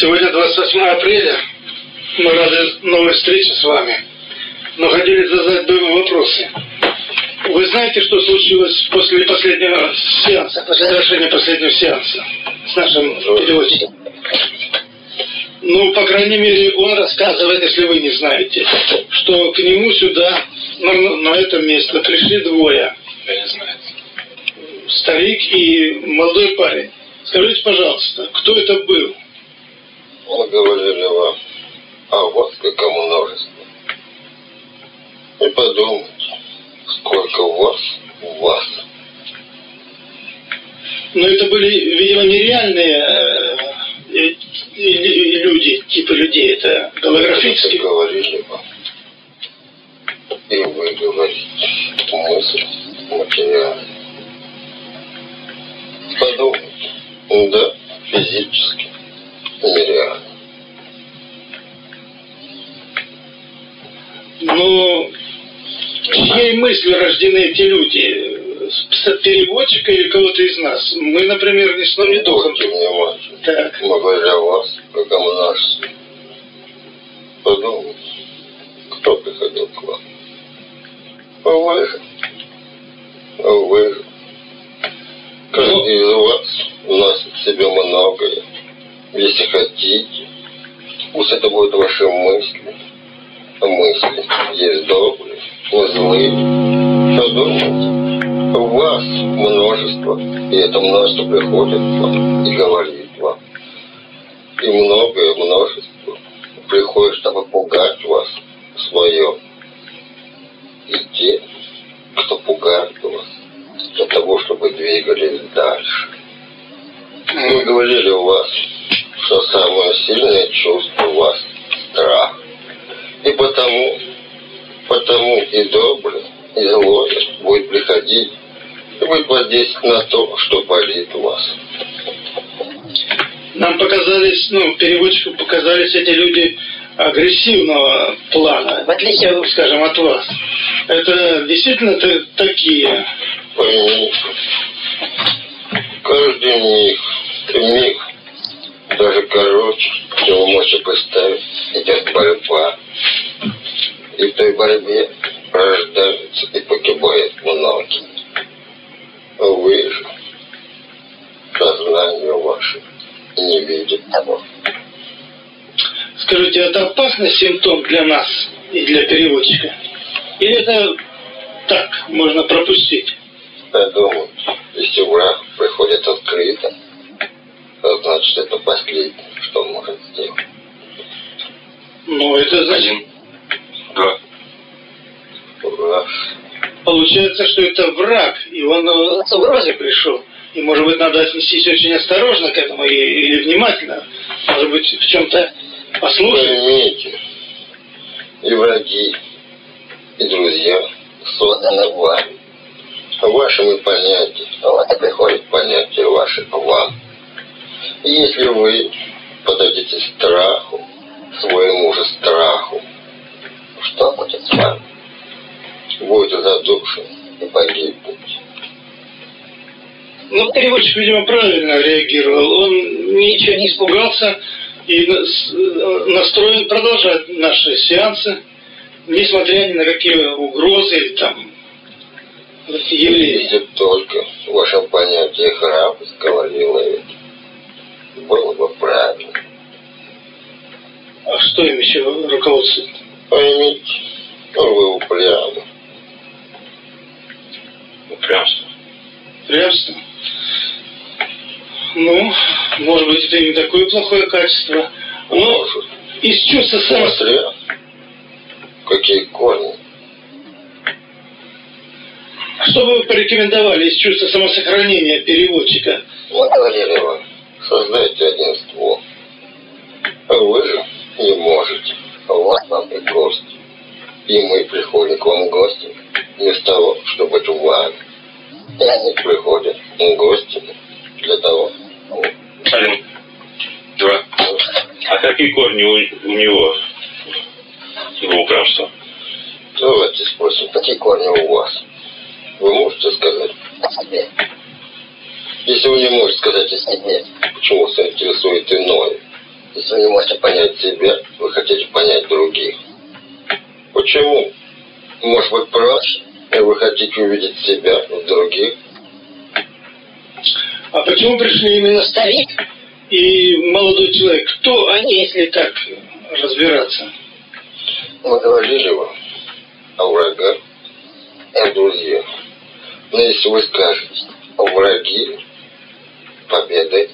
Сегодня 28 апреля. Мы рады новой встрече с вами. Но хотели задать двум вопросы. Вы знаете, что случилось после последнего сеанса, после завершения последнего сеанса с нашим переводчиком? Ну, по крайней мере, он рассказывает, если вы не знаете, что к нему сюда, на, на это место, пришли двое. Я не знаю. Старик и молодой парень. Скажите, пожалуйста, кто это был? Мы говорили вам о вас, как о множестве. И подумайте, сколько у вас, у вас. Но это были, видимо, нереальные э, люди, типа людей. Это голографические. Это говорили вам. И вы говорите, мысль материальная. Подумайте, да, физически, нереально. Ну, чьей мыслью рождены эти люди? Переводчика или кого-то из нас? Мы, например, ни сном, ни духом. Так. Мы говорили о вас, как о множестве. Подумайте, кто приходил к вам? Вы. Вы Каждый из вас носит в себе многое. Если хотите, пусть это будут ваши мысли. Мысли есть добрые, злые. Подумайте, у вас множество, и это множество приходит к вам и говорит вам. И многое множество приходит, чтобы пугать вас свое. И те, кто пугает вас, для того, чтобы двигались дальше. Мы говорили у вас, что самое сильное чувство у вас – страх. И потому, потому и доброе, и злое будет приходить и будет воздействовать на то, что болит у вас. Нам показались, ну, переводчику показались эти люди агрессивного плана, в отличие, скажем, от вас. Это действительно такие. Поймите, каждый миг, миг, даже короче, чем вы можете представить, идет борьба. И в той борьбе рождаются и погибают многие. Вы же, сознание ваше, не видит того. Скажите, это опасный симптом для нас и для переводчика? Или это так, можно пропустить? Подумайте, если враг приходит открыто, то значит это последнее, что он может сделать. Ну, это значит. Два. Враг получается, что это враг, и он э, с угрозой пришел. И, может быть, надо отнестись очень осторожно к этому и, или внимательно. Может быть, в чем-то послушать. Поймите, и враги, и друзья созданы вами. Вашими понятиями. Вот и приходит понятие ваше к вам. И если вы подадите страху, своему же страху, что будет с вами? Будете задушены и погибнуть. Ну, переводчик, видимо, правильно реагировал. Он ничего не испугался и э, настроен продолжать наши сеансы, несмотря ни на какие угрозы или там Если только ваше понятие храбрость говорило это, было бы правильно. А что им еще руководствует? Поймите, ну, вы упрямы. Упрямство. Прямство? Ну, может быть, это не такое плохое качество. Но Может, из чувства само... смотря какие корни. Что бы вы порекомендовали из чувства самосохранения переводчика? Мы говорили вам, создайте одинство. А вы же не можете. Вот вам и гости. И мы приходим к вам в гости, вместо того, чтобы быть вами. И они приходят в гости для того, Один. Два. А какие корни у, у него? Его упрямства. Давайте спросим, какие корни у вас? Вы можете сказать о себе? Если вы не можете сказать о себе, почему вас интересует Вы не можете понять себя, вы хотите понять других. Почему? Может быть, проще, и вы хотите увидеть себя в других? А почему пришли именно старик и молодой человек? Кто они, если так разбираться? Мы говорили вам о врагах и о друзьях. Но если вы скажете враги, победы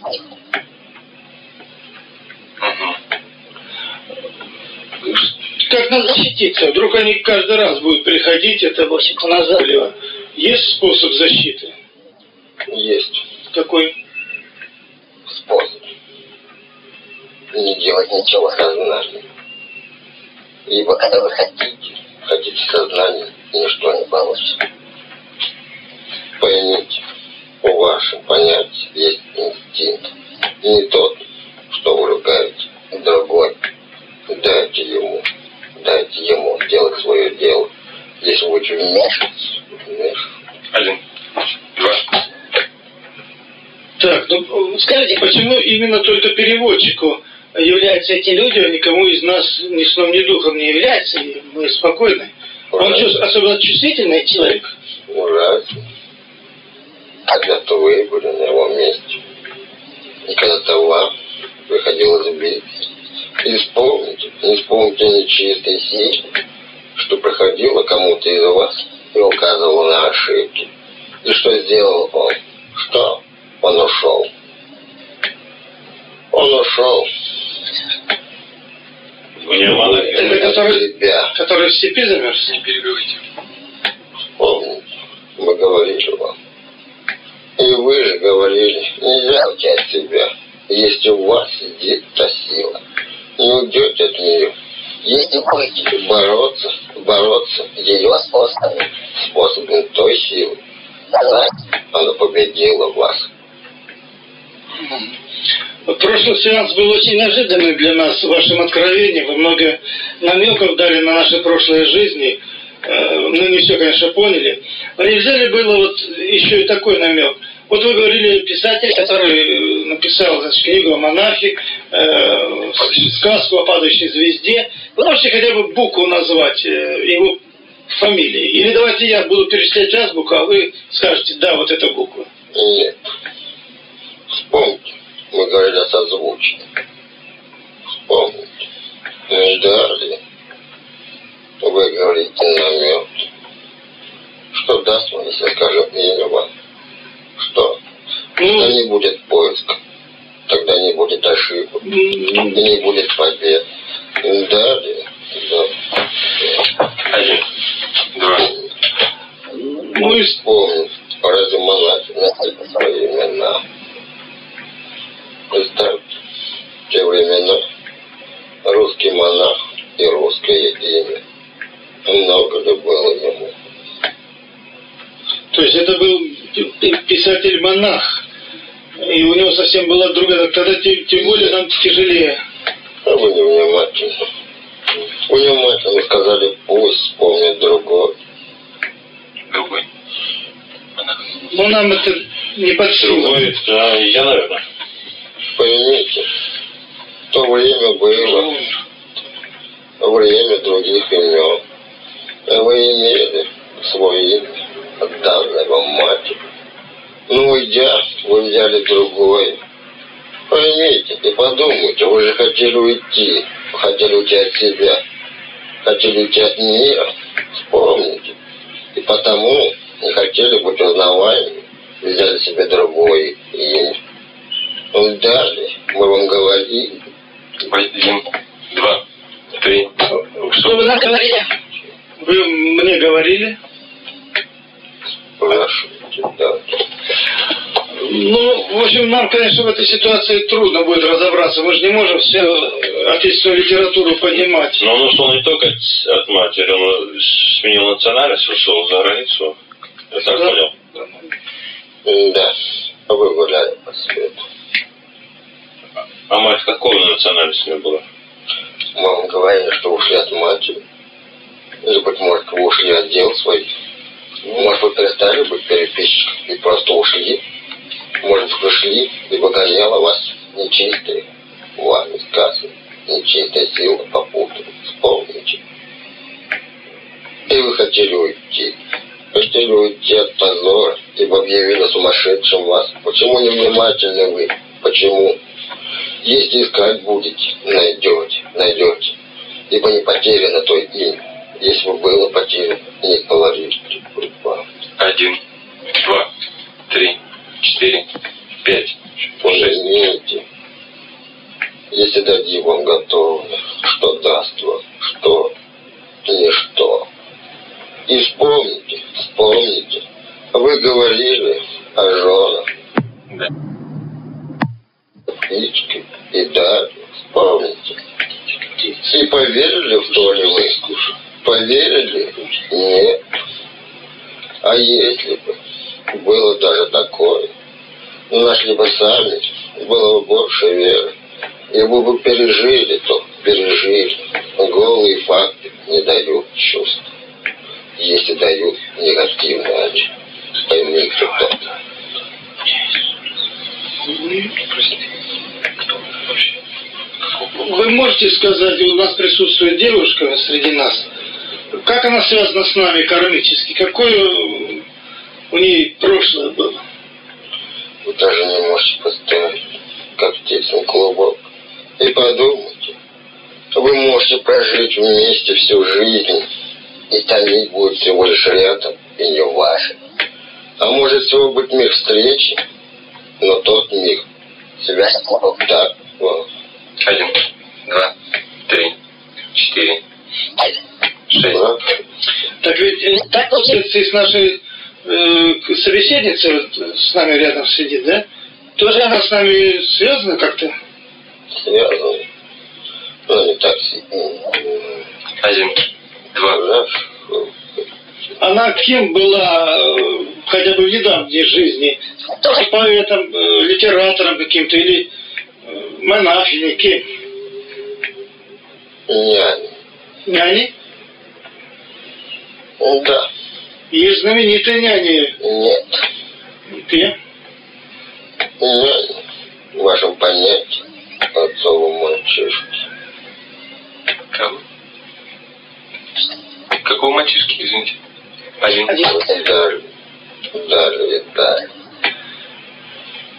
Как надо защититься? Вдруг они каждый раз будут приходить, это поназадливо. Есть способ защиты? есть Какой? способ. Не делать ничего сознательно. Ибо когда вы хотите, хотите сознание, ничто не получится. Поймите, у вашем понятии есть инстинкт. Не тот, что ругаете, другой. Дайте ему, дайте ему делать свое дело. Если вы будете вмешиваться, вмешиваться. Один. Два. Так, ну скажите, почему именно только переводчику являются эти люди, а никому из нас ни сном, ни духом не является, и мы спокойны? Он что, особо чувствительный человек? Ужасно. Когда-то вы были на его месте. И когда-то вам приходилось бить. И вспомните, не вспомните нечистой силы, что проходило кому-то из вас и указывало на ошибки. И что сделал он? Что? Он ушел. Он ушел. Это который, который в степи замерз? Не перебивайте. Помните, мы говорили вам. И вы же говорили, нельзя уйти от себя. Если у вас сидит та сила, не уйдете от нее. Если будете бороться, бороться ее способами, способами той силы, значит, она победила вас. Прошлый сеанс был очень неожиданный для нас в вашем откровении. Вы много намеков дали на наши прошлые жизни. Э, Мы не все, конечно, поняли. Но нельзя ли было вот еще и такой намек? Вот вы говорили, писатель, который э, написал значит, книгу о монахе, э, сказку о падающей звезде. Вы можете хотя бы букву назвать, э, его фамилии? Или давайте я буду перечислять азбуку, а вы скажете, да, вот эта буква. Нет. Вспомните, мы говорили о созвучии. Вспомните. Не далее. Вы говорите намет. Что даст вам, если скажем имя вам? Что? Тогда не будет поиска. Тогда не будет ошибок. И не будет побед. Далее. Да. Один. Два. ну и Вспомнить. Разве монахи свои имена? Представьте, в те времена русский монах и русское имя. Много ли было ему? То есть это был пи- писатель-монах. И у него совсем была другая... Тогда тем, тем более нам тяжелее. А вы невнимательны. Внимательно сказали, пусть вспомнит другой. Другой. Но нам это не под силу. Другой. Да, я, наверное. Поймите, то время было время других имен. А Вы имели свое имя, данное вам матери. Ну, уйдя, вы взяли другое. Поймите и подумайте, вы же хотели уйти, хотели уйти от себя, хотели уйти от мира. Вспомните. И потому не хотели быть узнаваемыми, взяли себе другое имя. Ну, далее мы вам говорили, Один. Два. Три. Что вы нам говорили? Вы мне говорили? Спрашивайте, да. Ну, в общем, нам, конечно, в этой ситуации трудно будет разобраться. Мы же не можем всю отечественную литературу поднимать. Но он ушел не только от, матери, он сменил национальность, ушел за границу. Я так Да. понял. Да, вы гуляли по свету. А мать какой национальности у нее была? Мы вам говорили, что ушли от матери. Или, быть может, ушли от дел своих. Может, вы перестали быть переписчиком и просто ушли. Может, вы шли, и выгоняла вас нечистые. вами сказано, нечистой силы попутали. Вспомните. И вы хотели уйти. Хотели уйти от позора, ибо объявили сумасшедшим вас. Почему невнимательны вы? Почему? Если искать будете, найдете, найдете. Ибо не потеряно то имя. Если бы было потеряно, не положите вам. Один, два, три, четыре, пять, шесть. Пожалейте, если дадим вам готовое, что даст вам, что, ничто. И вспомните, вспомните, вы говорили о женах, Да. птичке и даже вспомните. И поверили в то ли вы? Поверили? Нет. А если бы было даже такое, нашли бы сами, было бы больше веры. И вы бы пережили то, пережили. Голые факты не дают чувств. Если дают негативные они, поймите то. Вы можете сказать, у нас присутствует девушка среди нас, как она связана с нами кармически? Какое у ней прошлое было? Вы даже не можете представить, как тесно клубок. И подумайте, вы можете прожить вместе всю жизнь, и томить будет всего лишь рядом, и не ваше. А может всего быть миг встречи, но тот миг связь клубок. Так, вот. Один, два, три, четыре, шесть. Да. Так ведь э, так получается и с нашей э, собеседницей вот, с нами рядом сидит, да? Тоже она с нами связана как-то? Связаны. Но не так сильно. Один, два, Да? Она кем была э, хотя бы в недавней жизни? Тоже поэтом, э, литератором каким-то или монахиней, кем? Няня. Няней? Да. Есть знаменитые няни. Нет. Кем? Няня. В вашем понятии отцову мальчишки. Кого? Какого мальчишки, извините? Один. Даже. Даже Виталий.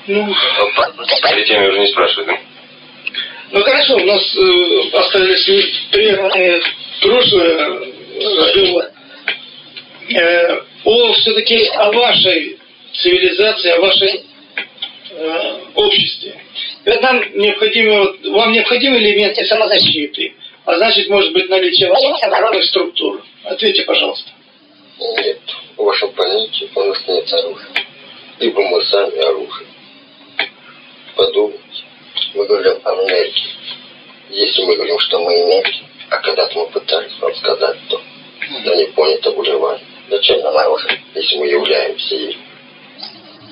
Ну, По теме уже не спрашивают, да? ну хорошо, у нас э, остались прерванные прошлое разговор. Э, о все-таки о вашей цивилизации, о вашей э, обществе. И вот нам необходимы, вот, вам необходимы элементы самозащиты, а значит, может быть, наличие военных структур. Ответьте, пожалуйста. Нет. В вашем понятии у нас нет оружия. Ибо мы сами оружие. Подумайте. Мы говорим о энергии. Если мы говорим, что мы энергия, а когда-то мы пытались вам сказать то, но не понято были Зачем нам оружие, если мы являемся им?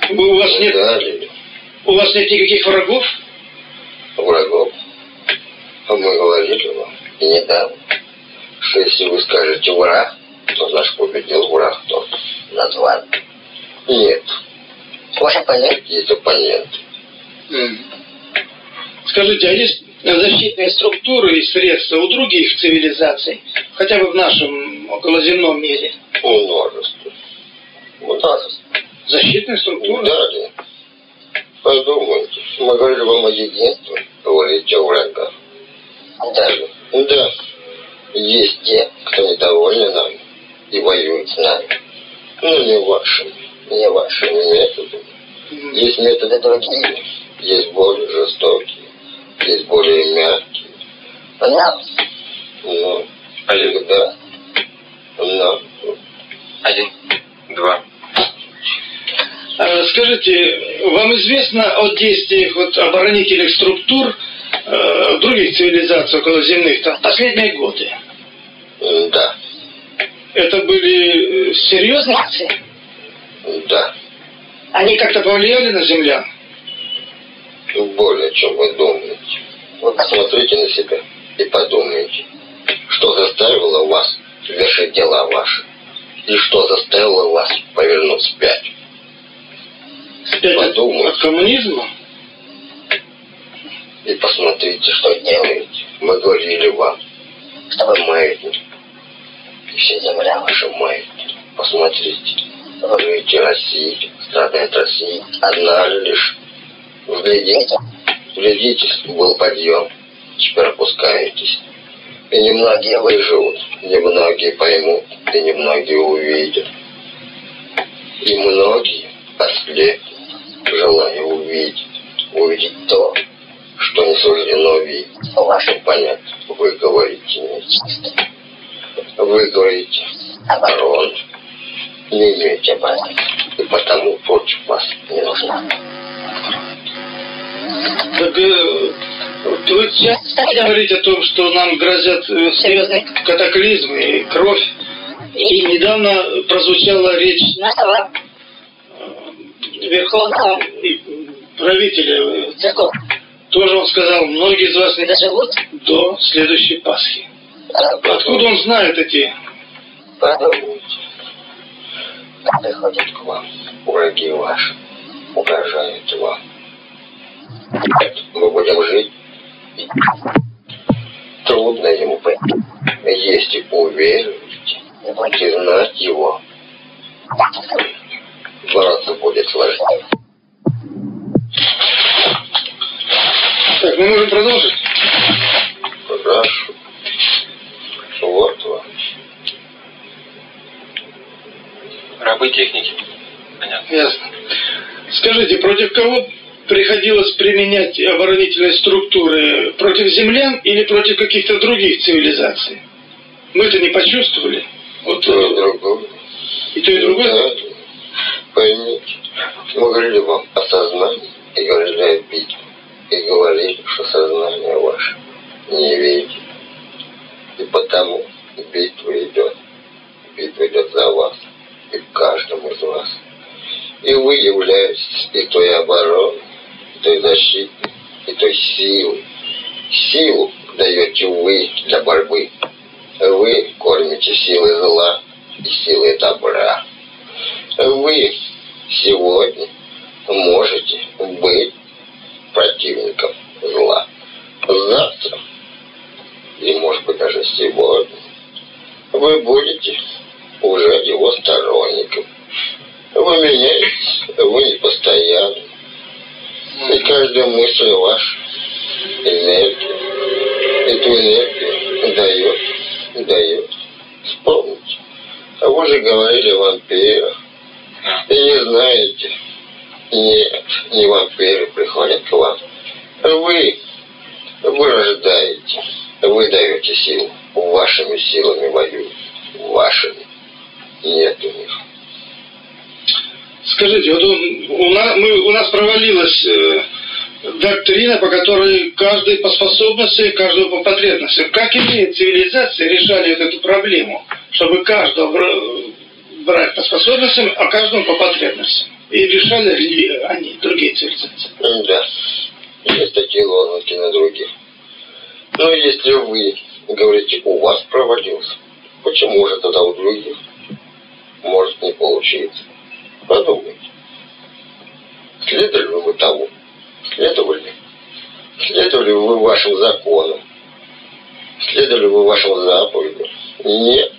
Вы- У вас нет, Далее. у вас нет никаких врагов? врагов. А мы говорили вам и недавно, что если вы скажете враг, то наш победил враг тот над вами. Нет. Ваше понятие есть оппонент. Скажите, а есть защитные структуры и средства у других цивилизаций, хотя бы в нашем околоземном мире? Множество. Множество. Защитные структуры? Далее. Подумайте. Мы говорили вам о единстве, говорите о врагах. Далее. Да. Есть те, кто недовольны нами и воюют с нами. Но не вашими, не вашими методами. Мгм. Есть методы другие, есть более жестокие, есть более мягкие. Но, но, Один, всегда, но, один, два, А, Скажите, вам известно о действиях вот оборонительных структур э, других цивилизаций околоземных там, последние годы? м, да, Это были э, серьезные акции? да, Они как-то повлияли на землян? более, чем вы думаете. Вы посмотрите на себя и подумайте, что заставило вас вершить дела ваши, и что заставило вас повернуть вспять. Опять от, Подумайте. от коммунизма? И посмотрите, что делаете. Мы говорили вам, что вы маятник. И вся земля ваша маятник. Посмотрите. Говорите, Россия, страдает Россия. Одна лишь. Вглядите. Вглядитесь, был подъем. Теперь опускаетесь. И немногие выживут, немногие поймут, и немногие увидят. И многие ослепнут, желая увидеть, увидеть то, что не суждено видеть. Ваше понять, вы говорите нечисто. Вы говорите оборону. Не имеете обороны. И потому против вас не нужна. Так э, вы часто говорите о том, что нам грозят э, Серьезный. катаклизмы и кровь. И недавно прозвучала речь Нашего э, верховного правителя. э, церковь Тоже он сказал, многие из вас не доживут. до следующей Пасхи. Откуда он знает эти... Приходят к вам враги ваши, угрожают вам. Мы будем жить. Трудно ему понять. Если уверуете, и будете знать его, бороться будет сложнее. Так, мы можем продолжить? Хорошо. Вот вам. Рабы техники. Понятно. Ясно. Скажите, против кого приходилось применять оборонительные структуры? Против землян или против каких-то других цивилизаций? Мы-то не почувствовали. Вот То и э, другое. и то, и другое. Да, поймите, мы говорили вам о сознании и говорили о битве. И говорили, что сознание ваше не видит. И потому битва идет. Битва идет за вас и в каждом из вас. И вы являетесь и той обороной, и той защитой, и той силой. Силу даете вы для борьбы. Вы кормите силой зла и силой добра. Вы сегодня можете быть противником зла. Завтра, и может быть даже сегодня, вы будете уже его сторонником. Вы меняетесь, вы не постоянны. И каждая мысль ваша энергия. Эту энергию дает, дает. Вспомните. А вы же говорили о вампирах. И не знаете. Нет, не вампиры приходят к вам. Вы, вы рождаете. Вы даете силу. Вашими силами воюют. Вашими. Нет у них. Скажите, вот он- у, нас, мы, у нас провалилась э, доктрина, по которой каждый по способности, каждого по потребностям. Как иные цивилизации решали вот эту проблему, чтобы каждого бра- брать по способностям, а каждому по потребностям? И решали ли они, другие цивилизации? Да. Есть такие лозунги на других. Но если вы говорите, у вас провалился, почему же тогда у других может не получиться? Подумайте. Следовали вы тому? Следовали? Следовали вы вашим законам? Следовали вы вашим заповедям? Нет.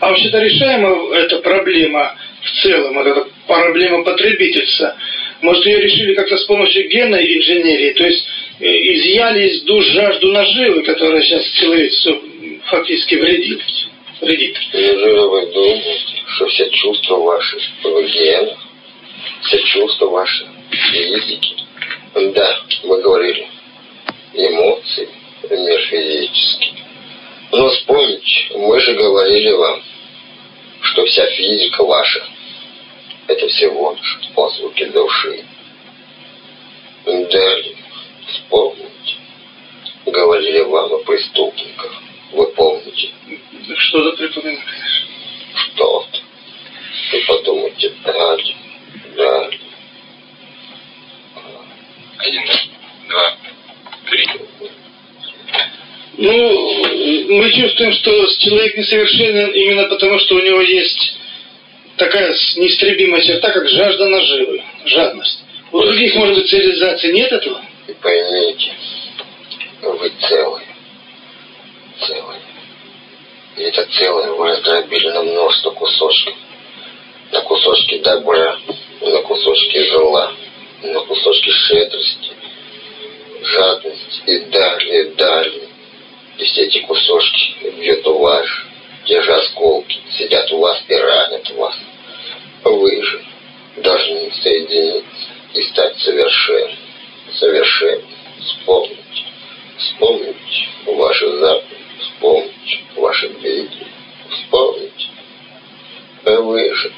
А вообще-то решаема эта проблема в целом, вот эта проблема потребительства? Может, ее решили как-то с помощью генной инженерии, то есть э, изъяли из душ жажду наживы, которая сейчас человечеству фактически вредит. Неужели вы думаете, что все чувства ваши в генах? Все чувства ваши в физике? Да, мы говорили. Эмоции, мир физический. Но вспомните, мы же говорили вам, что вся физика ваша это всего лишь отзвуки души. Далее, вспомните, говорили вам о преступниках. Вы помните, Что-то припоминаю, конечно. что-то. И подумайте далее, далее. Один, два, три. Ну, мы чувствуем, что человек несовершенен именно потому, что у него есть такая неистребимая черта, как жажда наживы, жадность. У других, может быть, цивилизаций нет этого? И поймите, вы целые. Целые. И это целое вы раздробили на множество кусочков. На кусочки добра, на кусочки зла, на кусочки щедрости, жадности и далее, далее. И все эти кусочки бьют у вас, те же осколки, сидят у вас и ранят вас. Вы же должны соединиться и стать совершенным. Совершенным. Вспомните. Вспомните ваши заповеди. Вспомните ваши беды. Вспомните. А вы же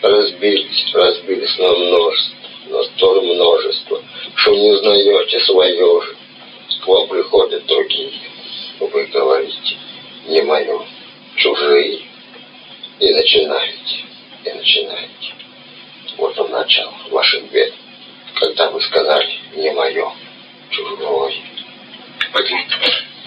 разбились, разбились на множество, на столь множество, что не узнаете свое же. К вам приходят другие. Вы говорите, не мое, чужие. И начинаете, и начинаете. Вот он начал ваших бед, когда вы сказали «не мое, чужое». Один,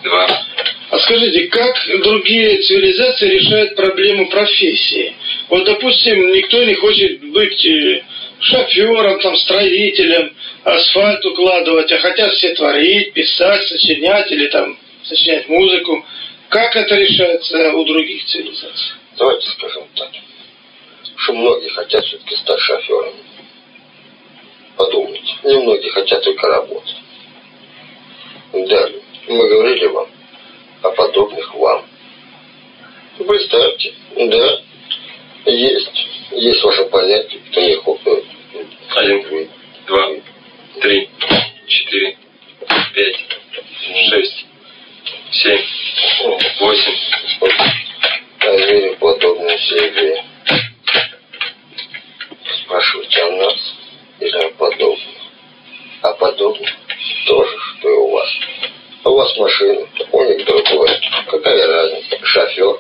два. А скажите, как другие цивилизации решают проблему профессии? Вот, допустим, никто не хочет быть э, шофером, там, строителем, асфальт укладывать, а хотят все творить, писать, сочинять или там сочинять музыку. Как это решается у других цивилизаций? Давайте скажем так, что многие хотят все-таки стать шоферами. Подумайте, немногие хотят только работать. Далее, мы говорили вам о подобных вам. Представьте, да, есть, есть ваше понятие, кто не хочет. Один, два, три, четыре, пять, шесть, семь, восемь. А верю подобное себе. Спрашивайте о нас или о подобных. А подобных тоже, что и у вас. А у вас машина, у них другое. Какая разница, шофер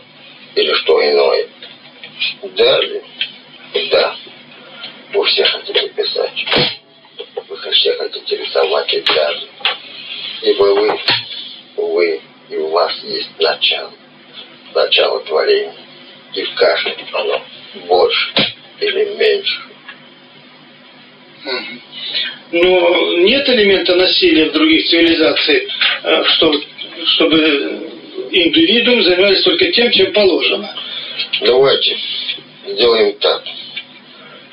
или что иное? Далее, да, вы все хотите писать. Вы все хотите рисовать и даже. Ибо вы, вы и у вас есть начало. Начало творения. И в каждом оно больше или меньше. Но нет элемента насилия в других цивилизациях, э, что, чтобы индивидуум занимались только тем, чем положено. Давайте сделаем так.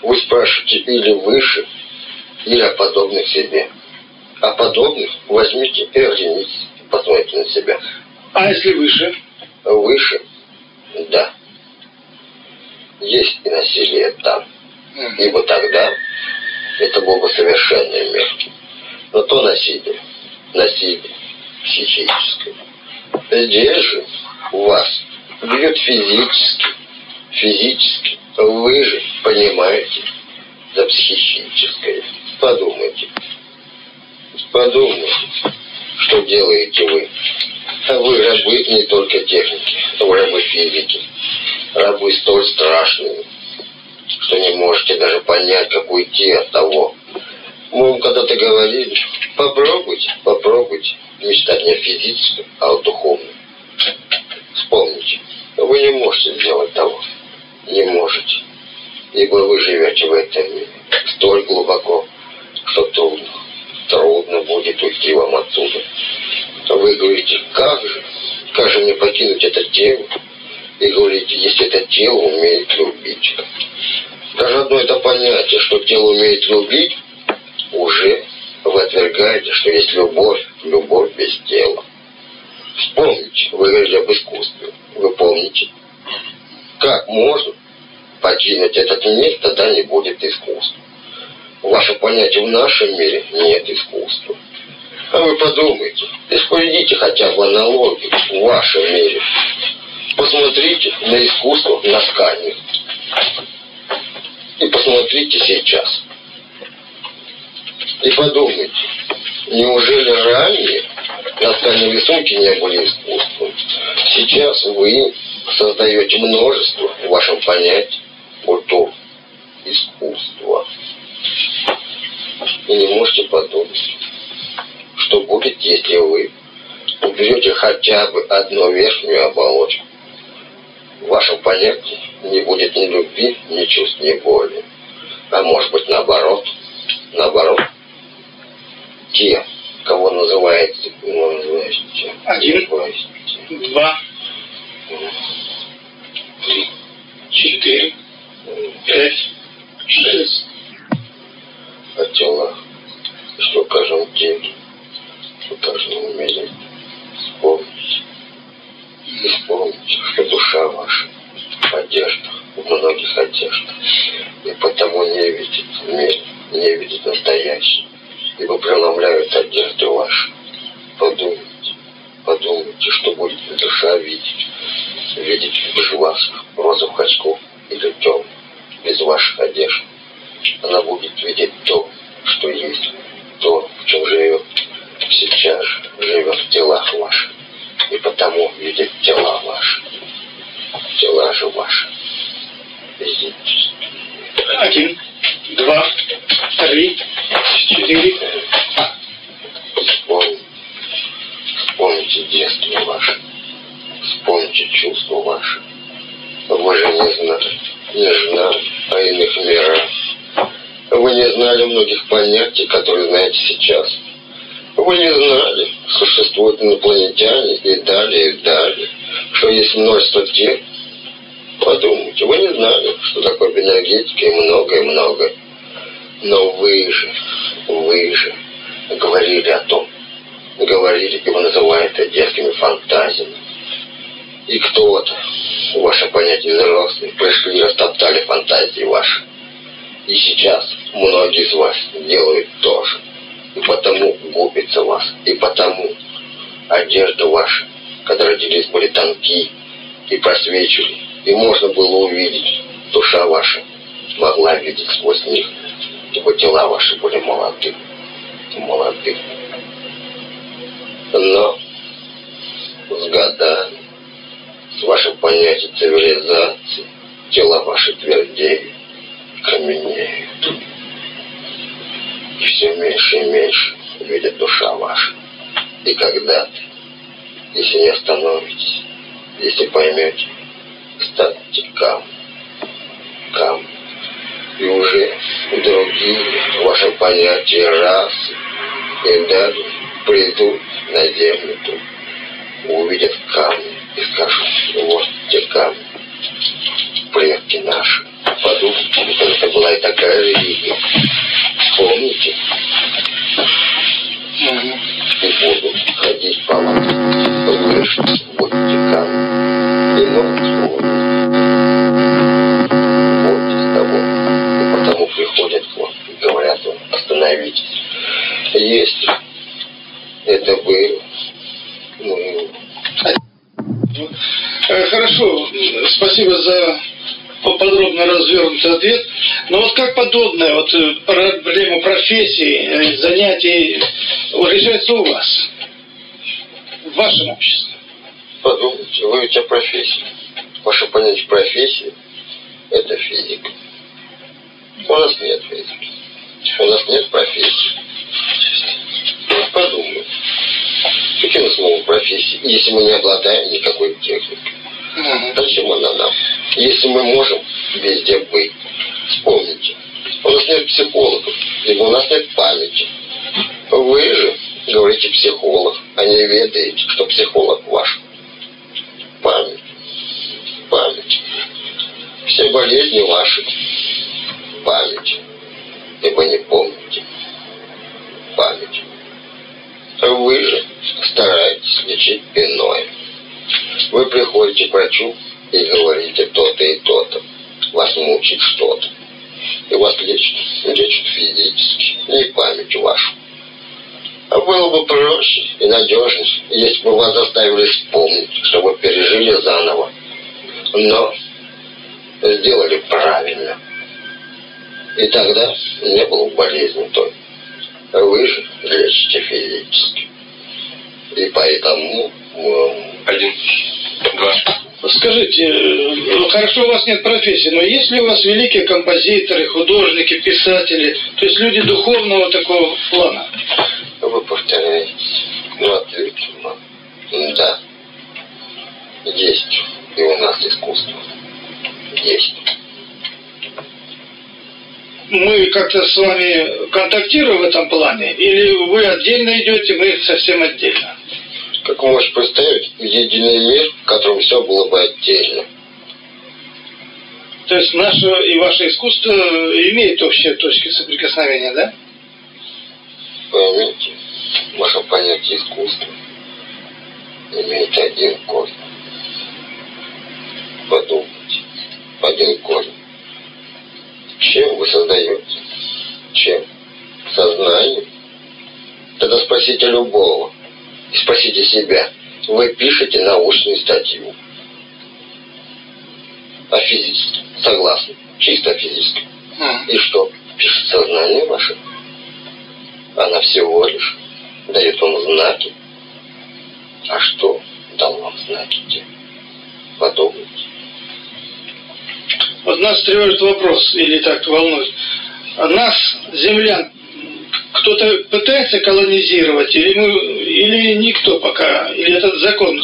Вы спрашиваете или выше, или о подобных себе. А подобных возьмите и оглянитесь, посмотрите на себя. А если выше? Выше, да. Есть и насилие там. Ибо тогда это был бы совершенный мир. Но то насилие, насилие психическое. Здесь же у вас бьет физически, физически. Вы же понимаете за психическое. Подумайте. Подумайте, что делаете вы. А вы рабы не только техники, вы рабы физики. Рабы столь страшные, что не можете даже понять, как уйти от того. Мы вам когда-то говорили, попробуйте, попробуйте мечтать не о физическом, а о духовном. Вспомните, вы не можете сделать того. Не можете. Ибо вы живете в этом мире столь глубоко, что трудно, трудно будет уйти вам отсюда. Вы говорите, как же, как же мне покинуть это тело? И говорите, если это тело умеет любить. Даже одно это понятие, что тело умеет любить, уже вы отвергаете, что есть любовь, любовь без тела. Вспомните, вы говорили об искусстве. Вы помните, как можно покинуть этот мир, тогда не будет искусства. Ваше понятие в нашем мире нет искусства. А вы подумайте, исповедите хотя бы аналогию в вашем мире. Посмотрите на искусство на сканере. И посмотрите сейчас. И подумайте, неужели ранее наскальные рисунки не были искусством? Сейчас вы создаете множество в вашем понятии культур искусства. И не можете подумать, что будет, если вы уберете хотя бы одну верхнюю оболочку. В вашем понятии не будет ни любви, ни чувств, ни боли. А может быть наоборот, Наоборот, те, кого называете, ну, называете, Один. называете, Два, три, четыре, пять, шесть. о телах, что в каждом теле, что в каждом мире. И вспомните, что душа ваша в одеждах, в многих одеждах, и потому не видит мир, не видит настоящий, ибо преломляют одежды ваши. Подумайте, подумайте, что будет душа видеть, видеть без ваших розовых очков или темных, без ваших одежд. Она будет видеть то, что есть, то, в чем живет. Сейчас живет в телах ваших. И потому видит тела ваши. Тела же ваши. Один, два, три, четыре. Вспомните. Вспомните детство ваше. Вспомните чувства ваши. Вы же не знали, не знали о иных мирах. Вы не знали многих понятий, которые знаете сейчас. Вы не знали, существуют инопланетяне и далее, и далее, что есть множество тех. Подумайте, вы не знали, что такое энергетика и многое-многое. Но вы же, вы же говорили о том, говорили, и вы называете детскими фантазиями. И кто-то, ваше понятие взрослые, пришли и растоптали фантазии ваши. И сейчас многие из вас делают то же. И потому губится вас. И потому одежда ваша, когда родились, были тонкие и просвечивали. И можно было увидеть, душа ваша могла видеть сквозь них, ибо тела ваши были молоды. Молоды. Но с годами, с вашим понятием цивилизации, тела ваши твердеют, каменеют. И все меньше и меньше видит душа ваша. И когда-то, если не остановитесь, если поймете, станете камнем, камнем. И уже другие ваши понятия расы и далее придут на землю тут, увидят камни и скажут, вот те камни, предки наши. Подумайте, что это была и такая религия. Помните? И буду ходить по выше, будете камни. И новых Бойтесь того. И потому приходят к вам и говорят вам, остановитесь. Если это было, ну, Э, Хорошо, спасибо за подробно развернутый ответ. Но вот как подобное, вот э, проблема профессии, э, занятий решается у вас, в вашем обществе? Подумайте, вы ведь о профессии. Ваше понятие профессии – это физика. У нас нет физики. У нас нет профессии. Вот подумай. Каким словом профессии, если мы не обладаем никакой техникой? Зачем она нам? Если мы можем везде быть. Вспомните. У нас нет психологов, ибо у нас нет памяти. Вы же говорите психолог, а не ведаете, что психолог ваш. Память. Память. Все болезни ваши. Память. Ибо не помните. Память. Вы же стараетесь лечить иное. Вы приходите к врачу и говорите то-то и то-то. Вас мучит что-то. И вас лечат, лечат физически, не память вашу. А было бы проще и надежнее, если бы вас заставили вспомнить, чтобы пережили заново. Но сделали правильно. И тогда не было бы болезни той. Вы же лечите физически. И поэтому Один, два, Скажите, э, хорошо, у вас нет профессии, но есть ли у вас великие композиторы, художники, писатели, то есть люди духовного такого плана? вы повторяете. Ну, ответ вам. Да. Есть. И у нас искусство. Есть. мы как-то с вами контактируем в этом плане? Или вы отдельно идете, мы совсем отдельно? Как можешь представить единый мир, в котором все было бы отдельно? То есть наше и ваше искусство имеет общие точки соприкосновения, да? Поймите, ваше понятие искусства имеет один корень. Подумайте, один корень. Чем вы создаете? Чем? Сознанием? Тогда спросите любого. И спросите себя. Вы пишете научную статью. О физическом. Согласны. Чисто физически. Mm. И что? Пишет сознание ваше. Она всего лишь дает вам знаки. А что дал вам знаки те? Подумайте. Вот нас тревожит вопрос, или так волнует. Нас, землян, кто-то пытается колонизировать, или мы, или никто пока, или этот закон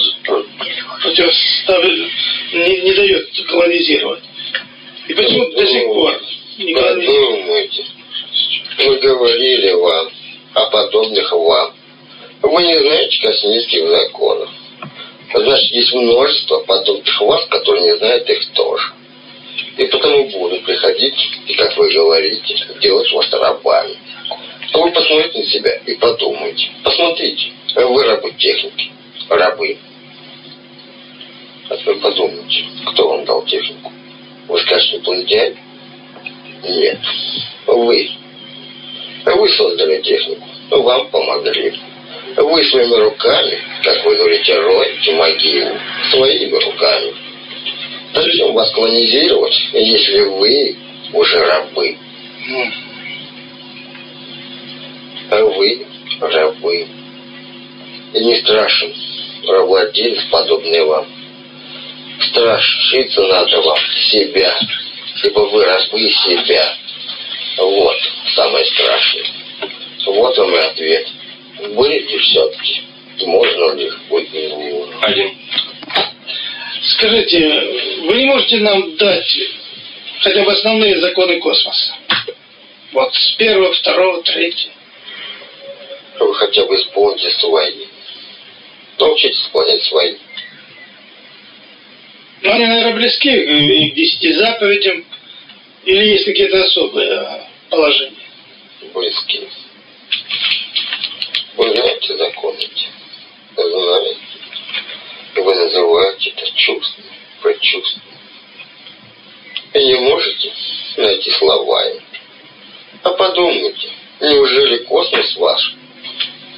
противоставит, не, не дает колонизировать. И почему до сих пор не? Подумайте. Мы говорили вам о подобных вам. Вы не знаете космических законов. Значит, есть множество подобных вас, которые не знают их тоже. И потому будут приходить, и, как вы говорите, делать вас рабами. А вы посмотрите на себя и подумайте. Посмотрите, вы рабы техники, рабы. А теперь подумайте, кто вам дал технику? Вы скажете, инопланетяне? Нет. Вы. Вы создали технику. Вам помогли. Вы своими руками, как вы говорите, роете могилу. Своими руками. Зачем вас колонизировать, если вы уже рабы? А вы рабы. И не страшен рабовладелец, подобный вам. Страшиться надо вам себя, ибо вы рабы себя. Вот самое страшное. Вот вам и ответ. Будете все-таки? Можно ли Один. Скажите, вы не можете нам дать хотя бы основные законы космоса? Вот с первого, второго, третьего. Вы хотя бы исполните свои. Научитесь исполнять свои. Но они, наверное, близки и к десяти заповедям. Или есть какие-то особые э, положения? Близки. Вы знаете законы эти? Знаете. Вы называете это чувством, предчувствием. И не можете найти словами. А подумайте, неужели космос ваш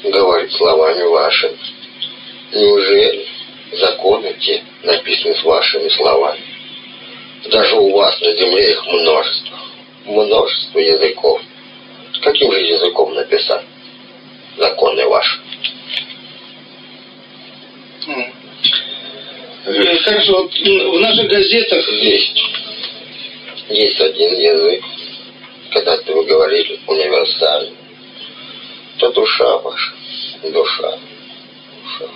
говорит словами вашими? Неужели законы те написаны с вашими словами? Даже у вас на земле их множество. Множество языков. Каким же языком написать законы ваши? Э, Хорошо, вот м, в наших газетах Есть. Есть один язык, когда вы говорили универсальный, то душа ваша, душа, душа.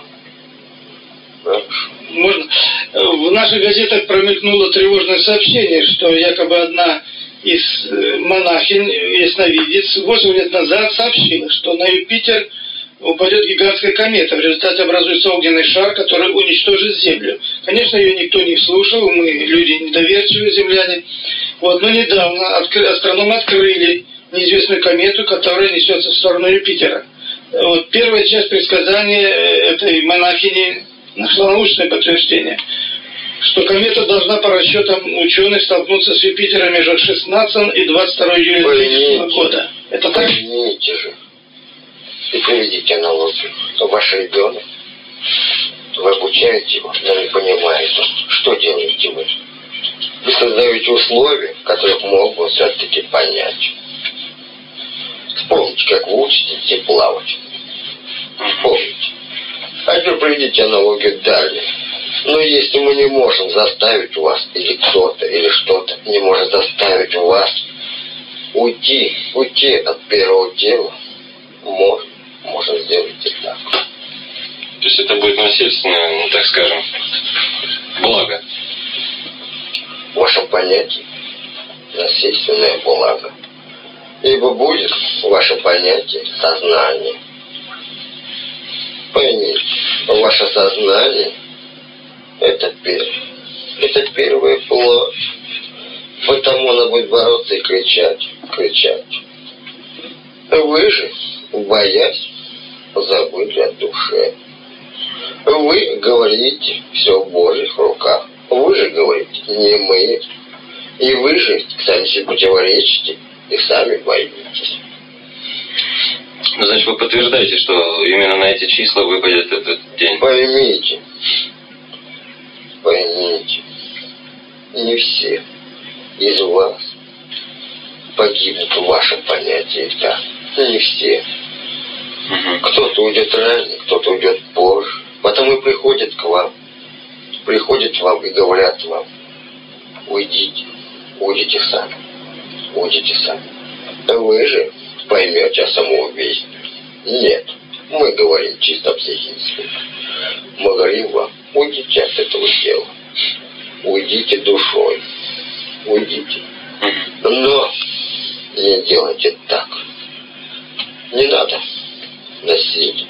Можно, э, в наших газетах промелькнуло тревожное сообщение, что якобы одна из э, монахинь, ясновидец, 8 лет назад сообщила, что на Юпитер упадет гигантская комета. В результате образуется огненный шар, который уничтожит Землю. Конечно, ее никто не слушал, мы люди недоверчивые земляне. Вот, но недавно астрономы открыли неизвестную комету, которая несется в сторону Юпитера. Вот, первая часть предсказания этой монахини нашла научное подтверждение, что комета должна по расчетам ученых столкнуться с Юпитером между 16 и 22 июля 2000 года. Это так? Поймите же и приведите аналогию. Ваш ребенок, вы обучаете его, но не понимаете, что делаете вы. Вы создаете условия, в которых мог бы все-таки понять. Вспомните, как вы учите детей плавать. Вспомните. А теперь приведите аналогию далее. Но если мы не можем заставить вас, или кто-то, или что-то не может заставить вас уйти, уйти от первого дела, можно, можно сделать и так. То есть это будет насильственное, ну так скажем, благо. В вашем понятии насильственное благо. Ибо будет ваше понятие сознание. Поймите, ваше сознание – это первое. Это первая плоть. Потому она будет бороться и кричать, кричать. Вы же, боясь, забыли о душе. Вы говорите, все в Божьих руках. Вы же говорите, не мы. И вы же сами себе противоречите и сами боитесь. Ну, значит, вы подтверждаете, что именно на эти числа выпадет этот день? Поймите, поймите, не все из вас погибнут в вашем понятии да. Не все. Угу. Кто-то уйдет ранее, кто-то уйдет позже. Потому и приходят к вам. Приходят к вам и говорят вам, уйдите, уйдите сами, уйдите сами. Вы же поймете о самоубийстве. Нет, мы говорим чисто психически. Мы говорим вам, уйдите от этого дела. Уйдите душой. Уйдите. Но не делайте так. Не надо насилия.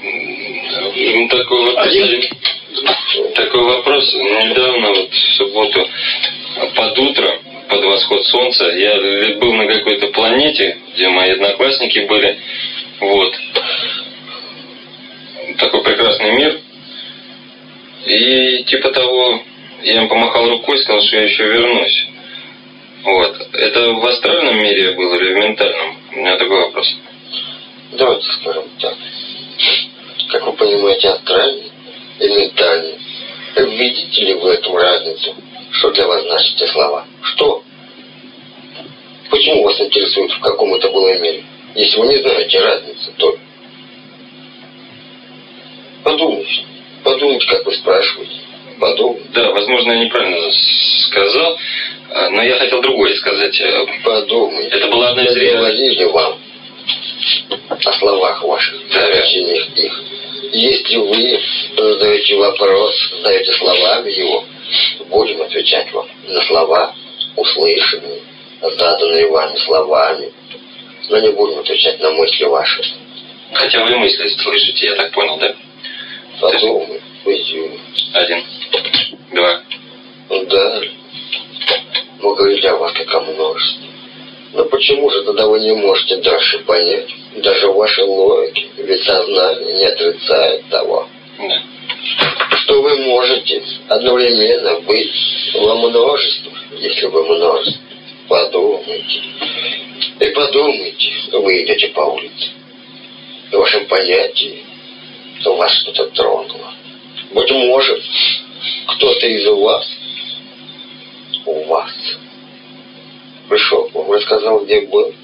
Ну, Такой вопрос, Один. такой вопрос. Недавно, вот в субботу, под утро, под восход солнца, я был на какой-то планете, где мои одноклассники были. Вот. Такой прекрасный мир. И типа того, я им помахал рукой, сказал, что я еще вернусь. Вот. Это в астральном мире было или в ментальном? У меня такой вопрос. Давайте скажем так. Как вы понимаете, астральный и ментальный. Видите ли вы эту разницу? Что для вас значит эти слова? Что? Почему вас интересует, в каком это было мире? Если вы не знаете разницы, то подумайте. Подумайте, как вы спрашиваете. Подумайте. Да, возможно, я неправильно сказал, а, но я хотел другое сказать. Э, Подумайте. Это была одна из реалий- вам о словах ваших, Да, о значениях их. Если вы задаете вопрос, задаете словами его, будем отвечать вам на слова, услышанные, заданные вами словами. Но не будем отвечать на мысли ваши. Хотя вы мысли слышите, я так понял, да? Подумай, уйди. Один, два. Да, мы говорили о вас как о множестве. Но почему же тогда вы не можете дальше понять? Даже ваши логики, ведь сознание не отрицает того. Что вы можете одновременно быть во множестве, если вы множество. Подумайте. И подумайте, вы идете по улице. В вашем понятии вас что-то тронуло. Быть может, кто-то из вас, у вас, пришел к вам, рассказал, где был.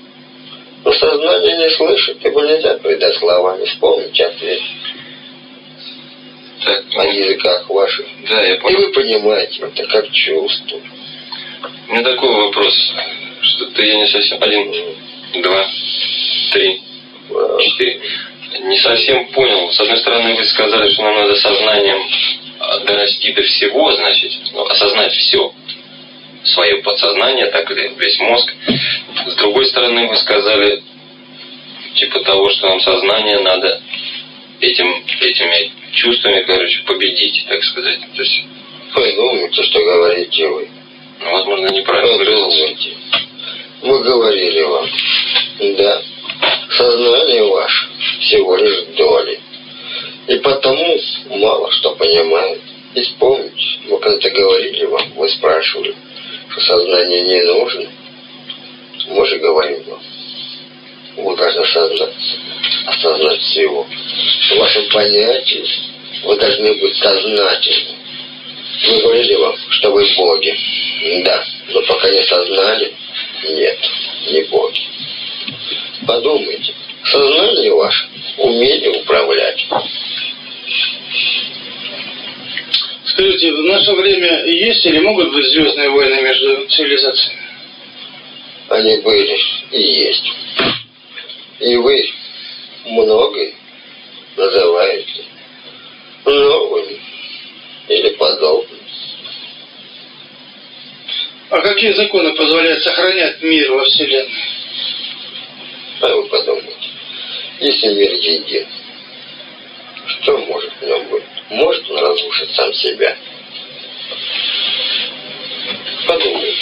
Но сознание не слышит, его нельзя передать словами. Вспомните ответ Так, на языках ваших. да, я И понял. вы понимаете это как чувство. У меня такой вопрос. Что-то я не совсем... Один, два, три, четыре. Не совсем понял. С одной стороны, вы сказали, что нам надо сознанием а, дорасти до всего, значит, ну, осознать все. Свое подсознание, так или весь мозг. С другой стороны, вы сказали, типа того, что нам сознание надо этим, этими чувствами, короче, победить, так сказать. То есть, Подумайте, что говорите вы. ну, возможно, неправильно выразился. Мы говорили вам. Да. Сознание ваше всего лишь доли. И потому мало что понимает. И вспомните, мы когда говорили вам, вы спрашивали, что сознание не нужно. Мы же говорим вам. Вы должны осознать, осознать всего. В вашем понятии вы должны быть сознательны. Мы говорили вам, что вы боги. Да, но пока не сознали, нет, не боги. Подумайте, сознание ваше умели управлять. Скажите, в наше время есть или могут быть звездные войны между цивилизациями? Они были и есть. И вы многое называете новыми или подобными. А какие законы позволяют сохранять мир во Вселенной? А вы подумайте, если мир един, что может в нем быть? Может он разрушить сам себя? Подумайте.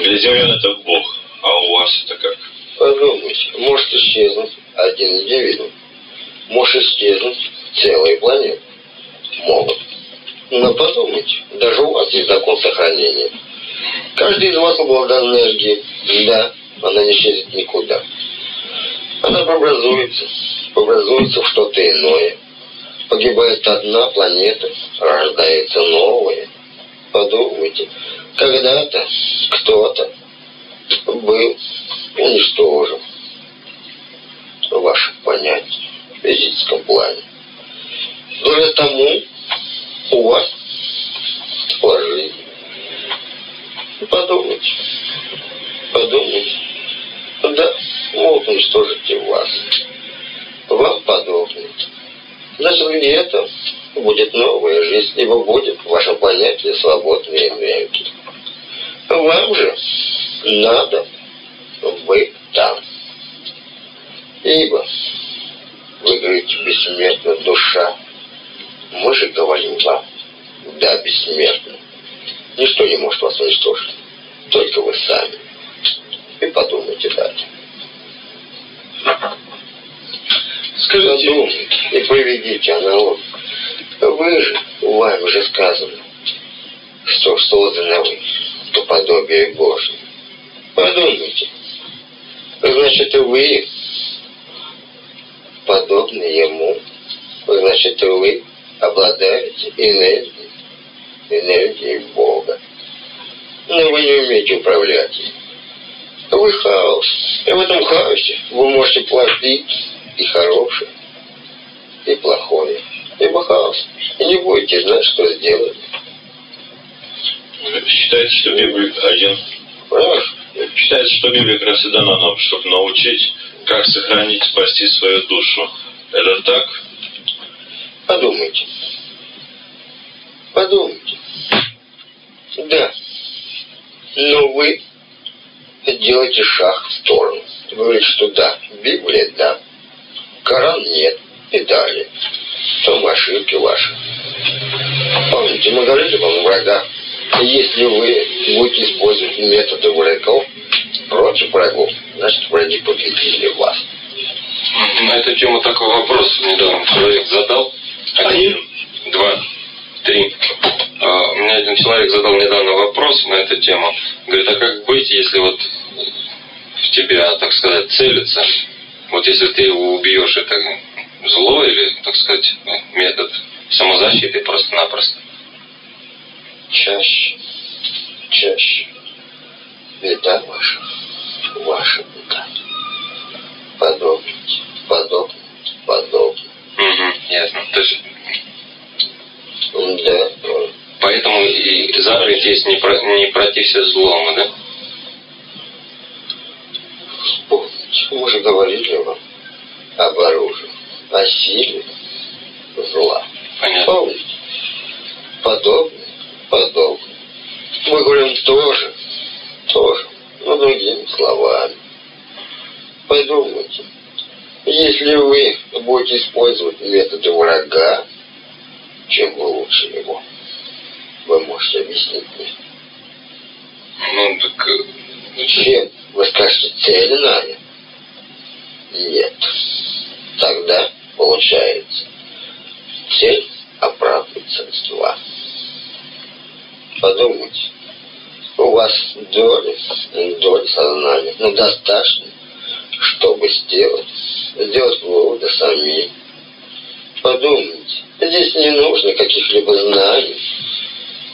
Для землян это Бог, а у вас это как? Подумайте, может исчезнуть один индивидуум, может исчезнуть целая планета. Могут. Но подумайте, даже у вас есть закон сохранения. Каждый из вас обладает энергией. Да, она не исчезнет никуда. Она преобразуется, преобразуется в что-то иное. Погибает одна планета, рождается новая. Подумайте, когда-то кто-то был уничтожен ваше понятие в физическом плане. Благодаря тому у вас положение. Подумайте. Подумайте. Да, могут уничтожить и вас. Вам подобных. Значит, где-то будет новая жизнь, ибо будет в вашем понятии свободной энергии. Вам же надо вы там. Ибо вы говорите, бессмертна душа. Мы же говорим вам, да, бессмертна. Ничто не может вас уничтожить. Только вы сами. И подумайте дальше. Скажите, Подумайте и проведите аналог. Вы же, вами уже сказано, что созданы вы по подобию Божьему. Подумайте. Значит, вы подобны Ему. Значит, вы обладаете энергией, энергией Бога. Но вы не умеете управлять ей. Вы хаос. И в этом хаосе вы можете платить и хорошее, и плохое, ибо хаос. И не будете знать, что сделать. Считается, что Библия один. Понимаешь? Считается, что Библия как раз и дана нам, чтобы научить, как сохранить, спасти свою душу. Это так? Подумайте. Подумайте. Да. Но вы делаете шаг в сторону. Вы говорите, что да, Библия да, Коран нет и далее. Там ошибки ваши. Помните, мы говорили вам о врагах. Если вы будете использовать методы врагов против врагов, значит враги победили вас. На эту тему такой вопрос недавно человек задал. Один, два, три. А, У меня один человек задал недавно вопрос на эту тему. Говорит, а как быть, если вот в тебя, так сказать, целится? Вот если ты его убьешь, это зло или, так сказать, метод самозащиты просто-напросто? Чаще, чаще. Беда ваша, ваша беда. Подобните, подобно, подобно. Угу, ясно. То есть, Да, поэтому и заповедь есть не, про, не протився злому, да? Вспомните, мы же говорили вам об оружии, о силе зла. Понятно. Помните? Подобное, подобное. Мы говорим тоже, тоже, но другими словами. Подумайте, если вы будете использовать методы врага, чем вы лучше его? Вы можете объяснить мне? Ну, так... э, Чем? Вы скажете, цельная? Нет. Тогда получается, цель оправдывает средства. Подумайте, у вас доля, доля сознания, ну достаточно, чтобы сделать, сделать выводы сами. Подумайте, здесь не нужно каких-либо знаний,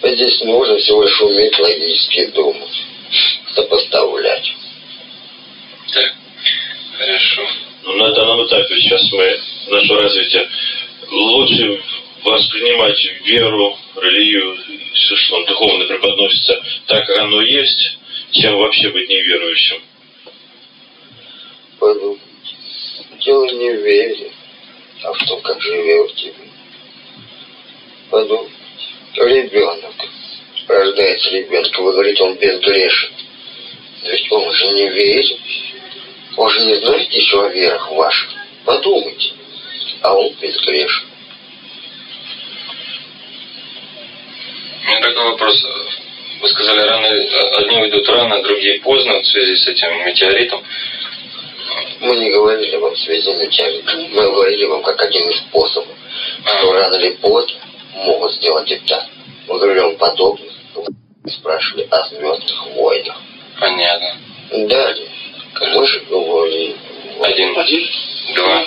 здесь нужно всего лишь уметь логически думать, сопоставлять. Так, хорошо. Ну, на данном этапе сейчас мы, наше развитие, лучше воспринимать веру, религию, все, что нам духовно преподносится, так, как оно есть, чем вообще быть неверующим. Подумайте, дело не в вере, а в том, как живете вы. Подумайте, ребенок рождается ребенок, вы говорите, он безгрешен. Ведь он же не верит. Вы же не знаете еще о верах ваших. Подумайте. А он безгрешен. Меня такой вопрос. Вы сказали, рано, одни уйдут рано, другие поздно в связи с этим метеоритом. Мы не говорили вам в связи с метеоритом. Мы говорили вам как один из способов, что рано или поздно могут сделать это. Мы говорили вам подобных. Вы спрашивали о звездных войнах. Понятно. Далее. Мы же говорили... Один. Один. Два.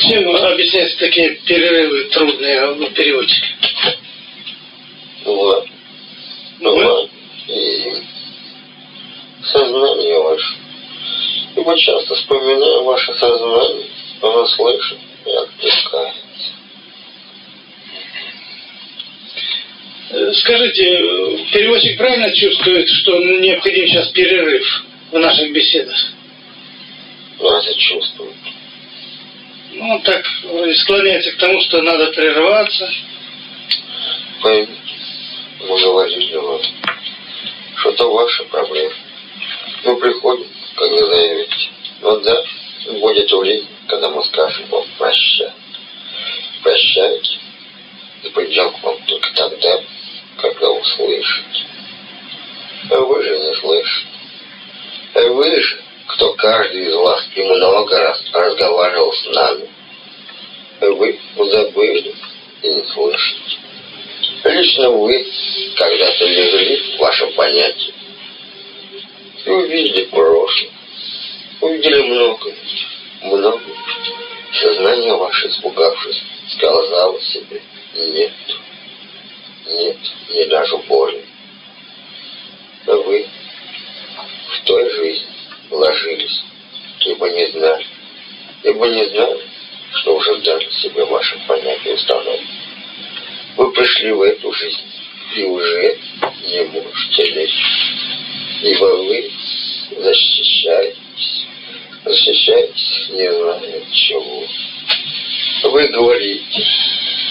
Чем объясняются такие перерывы трудные у переводчика? Ну, Вот. И сознание ваше. Ибо часто вспоминая ваше сознание, оно слышит и откликается. Э, Скажите, э, переводчик правильно чувствует, что необходим сейчас перерыв в наших беседах? Разве чувствует? Ну, он так склоняется к тому, что надо прерываться. Поймите, мы говорили вам, что это ваша проблема. Мы приходим, когда заявите. Но да, будет время, когда мы скажем вам прощай. Прощайте. И придем к вам только тогда, когда услышите. А вы же не слышите. А вы же, кто каждый из вас и много раз разговаривал с нами. А вы забыли и не слышите. Лично вы когда-то легли в вашем понятии и увидели прошлое. Увидели много, много. Сознание ваше, испугавшись, сказало себе «нет». Нет, не даже боли. А вы в той жизни ложились, ибо не знали, ибо не знали, что уже дали себе ваше понятие установки. Вы пришли в эту жизнь и уже не можете лечь. Ибо вы защищаетесь, защищаетесь не зная от чего. Вы говорите,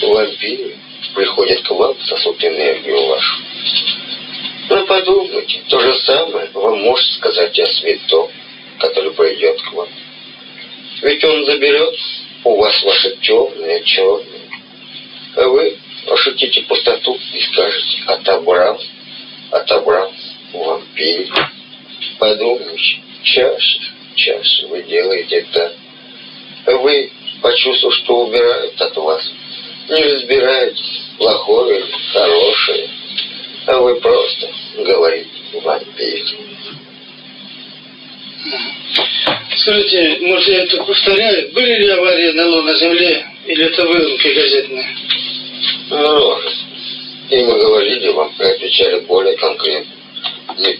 вампиры приходят к вам, сосут энергию вашу. Но подумайте, то же самое вам может сказать о святом, который придет к вам. Ведь он заберет у вас ваше темное, черное. А вы ощутите пустоту и скажете, отобрал, отобрал вампир. Подумайте, чаще, чаще вы делаете это. Вы, почувствовав, что убирают от вас, не разбираетесь, плохое или хорошее, а вы просто говорите вампир. Скажите, может, я это повторяю, были ли аварии на Земле, или это выдумки газетные? Множество. И мы говорили вам, и отвечали более конкретно. Не.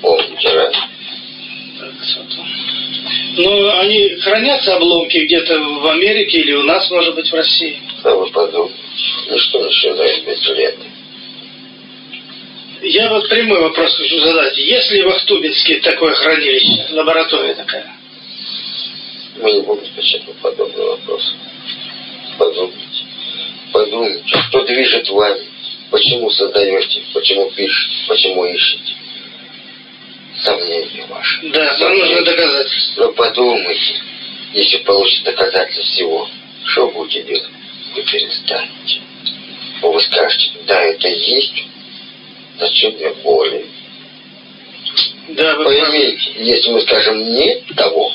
Так, что-то. Но они хранятся, обломки, где-то в Америке или у нас, может быть, в России? А вы подумайте, ничто не считает бесследным. Я вот прямой вопрос хочу задать. Есть ли в Ахтубинске такое хранилище, лаборатория такая? Мы не будем отвечать на подобный вопрос. Подумайте. Подумайте, что движет вами? Почему создаете? Почему пишете? Почему ищете? Сомнения ваши. Да, нам нужно доказательства. Но подумайте, если получите доказательства всего, что будете делать? Вы перестанете. Вы скажете, да, это есть, зачем мне боли? Да, вы. Поймите, если мы скажем нет того,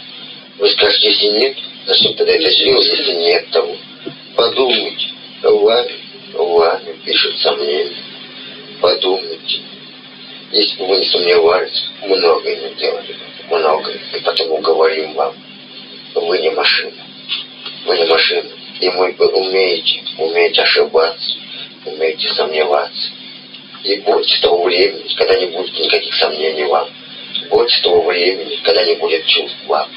вы скажете, если нет, зачем тогда это сделать, если нет того? Подумайте, вами, вами пишет сомнения. Подумайте. Если бы вы не сомневались, многое не делали. Многое. И потому говорим вам, вы не машина. Вы не машина. И мы умеете, умеете ошибаться, умеете сомневаться. И бойтесь того времени, когда не будет никаких сомнений вам. Бойтесь того времени, когда не будет чувств вам.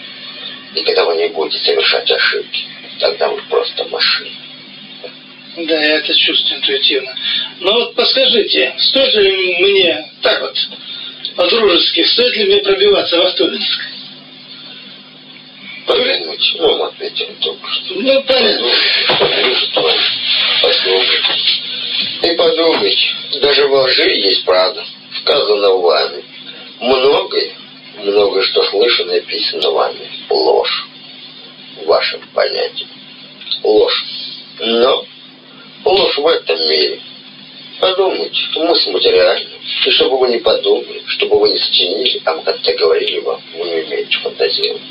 И когда вы не будете совершать ошибки, тогда вы просто машина. Да, я это чувствую интуитивно. Но вот подскажите, стоит ли мне, так вот, по-дружески, стоит ли мне пробиваться в Ахтубинск? Подумайте, ну, мы ответили только что. Ну, понятно. Вами. Послушайте. И подумайте, даже во лжи есть правда, сказано вами. Многое, многое, что слышно, написано вами, ложь в вашем понятии. Ложь. Но ложь в этом мире. Подумайте, мысль материальна. И чтобы вы не подумали, чтобы вы не сочинили, а мы как-то говорили вам, вы не умеете фантазировать.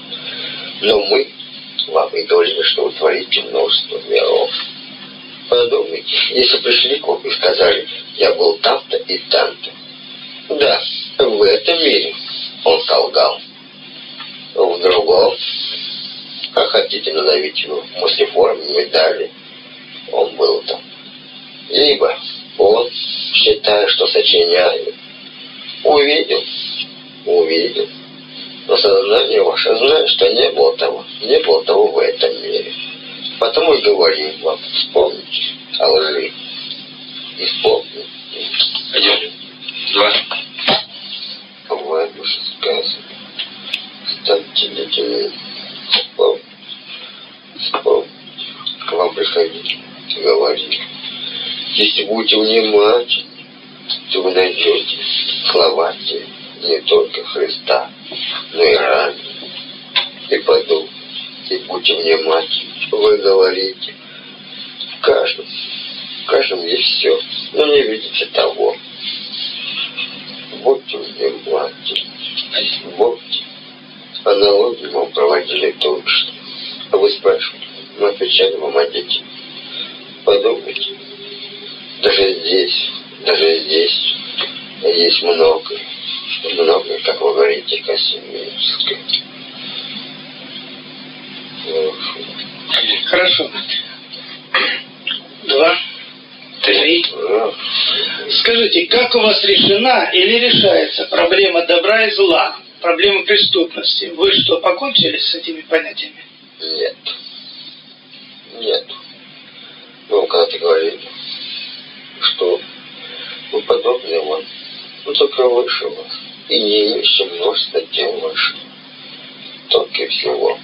Но мы вам и говорили, что вы творите множество миров. Подумайте, если пришли к вам и сказали, я был там-то и там-то. Да, в этом мире он солгал. В другом, а хотите назовите его мыслеформе, медали, он был там. Либо он, считая, что сочиняет, увидел, увидел, но сознание ваше знает, что не было того, не было того в этом мире. Потому и говорим вам, вспомните о лжи. И вспомните. Один, два. В этом же сказано. Станьте детьми. Вспомните. Вспомните. К вам говорили. Если будете внимательны, то вы найдете слова те не только Христа, но и ранее. И подумайте, и будьте внимательны. Вы говорите, в каждом, в каждом есть все, но не видите того. Будьте внимательны. Будьте. Аналогию мы проводили только что. А вы спрашивали, мы отвечали вам о детях. Подумайте. Даже здесь, даже здесь есть многое, многое, как вы говорите, космическое. Хорошо. Два, три. Скажите, как у вас решена или решается проблема добра и зла, проблема преступности? Вы что, покончили с этими понятиями? Нет. Нет. Ну, когда-то говорили, что вы подобны вам, но только выше вас, и не имеющие множество дел выше. Только всего.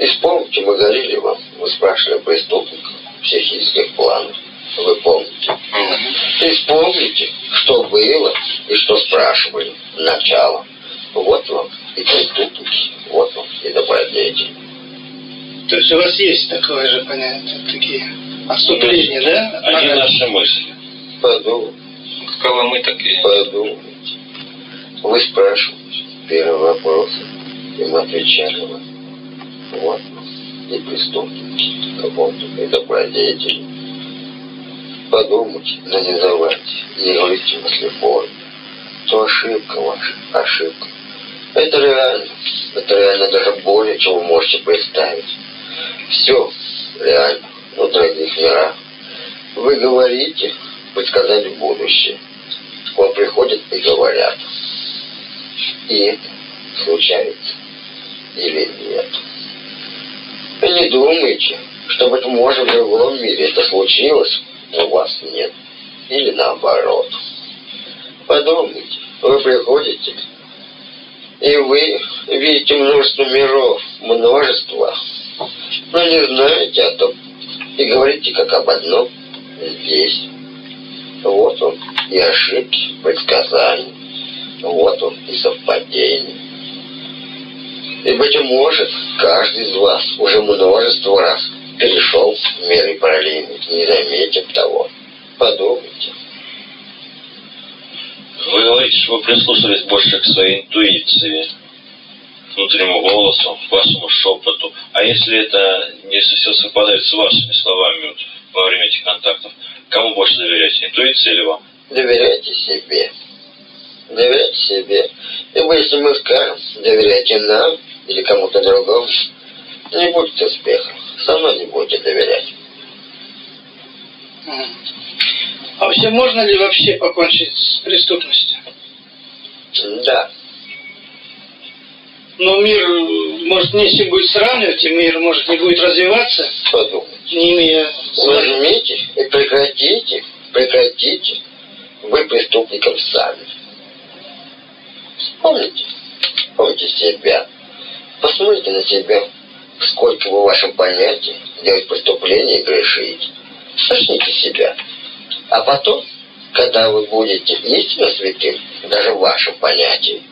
И вспомните, мы говорили вам, вы спрашивали о преступниках, психических планах. Вы помните. И вспомните, что было и что спрашивали. Начало. Вот вам и преступники, вот вам и добродетель. То есть у вас есть такое же понятие, такие отступления, да? Они наши мысли. Подумайте. Каковы мы такие? Подумайте. Вы спрашиваете первый вопрос, и мы отвечали вам. Вот и преступники, вот и добродетели. Подумайте, но не говорите мыслеформе. То ошибка ваша, ошибка. Это реально. Это реально даже более, чем вы можете представить. Все реально в других мирах. Вы говорите, предсказать будущее. К вам приходят и говорят. И случается или нет. Не думайте, что, быть может, в другом мире это случилось, но у вас нет. Или наоборот. Подумайте, вы приходите, и вы видите множество миров, множество, но не знаете о том, и говорите как об одном здесь. Вот он и ошибки, предсказания, вот он и совпадение. И, быть может, каждый из вас уже множество раз перешел в меры параллельных, не заметив того. Подумайте. Вы говорите, что вы прислушались больше к своей интуиции, внутреннему голосу, вашему шепоту. А если это не все совпадает с вашими словами вот, во время этих контактов, кому больше доверяете, интуиции или вам? Доверяйте себе. Доверяйте себе. Ибо если мы скажем, доверяйте нам или кому-то другому, не будет успеха. Со мной не будете доверять. А вообще можно ли вообще покончить с преступностью? Да. Но мир, э, может, не с чем будет сравнивать, и мир, может, не будет развиваться, Подумайте. не имея... Возьмите и прекратите, прекратите. Вы преступником сами. Вспомните. Вспомните себя. Посмотрите на себя. Сколько вы в вашем понятии делать преступления и грешите. Начните себя. А потом, когда вы будете истинно святым, даже в вашем понятии,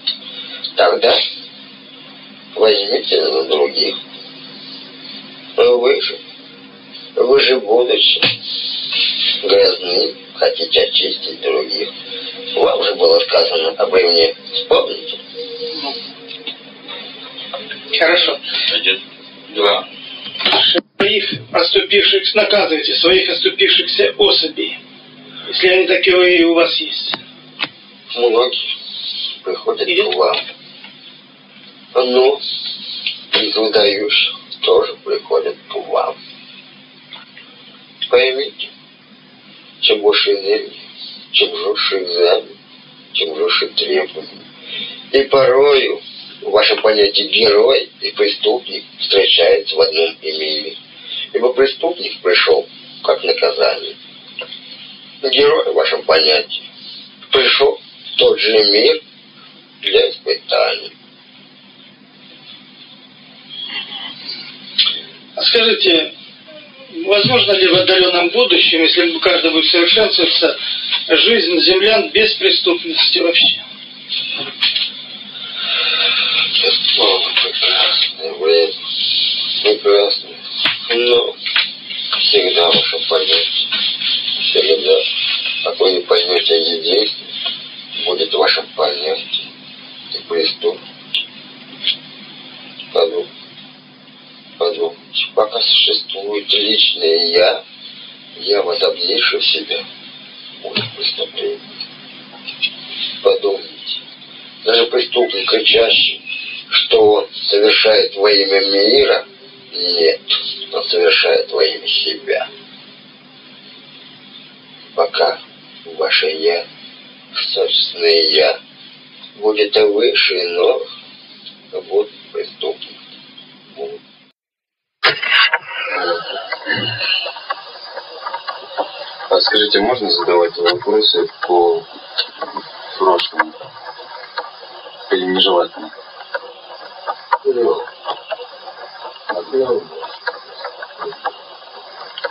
тогда возьмите за других. Вы же, вы же будучи грязны, хотите очистить других. Вам же было сказано обо мне. Вспомните. Хорошо. Один. Два. Своих оступившихся наказывайте, своих оступившихся особей, если они таковые у вас есть. Многие приходят к вам. Ну, из выдающих тоже приходят к вам. Поймите, чем больше энергии, чем жестче экзамен, чем жестче требования. И порою в вашем понятии герой и преступник встречаются в одном мире. Ибо преступник пришел как наказание. Герой в вашем понятии пришел в тот же мир для испытаний. Скажите, возможно ли в отдаленном будущем, если каждый будет совершенствоваться, жизнь землян без преступности вообще? О, прекрасное время. Прекрасное. Но всегда ваше понятие. Всегда. Не поймете единство, будет в вашем понятии. И преступник. Подумайте. Подумайте. Пока существует личное я, я возобнейший в себя. Будет преступление. Подумайте. Даже преступник, кричащий, что он совершает во имя мира, нет, он совершает во имя себя. Пока ваше «я», собственное «я», будет выше иного, вот преступник. А скажите, можно задавать вопросы по прошлому? Или нежелательно?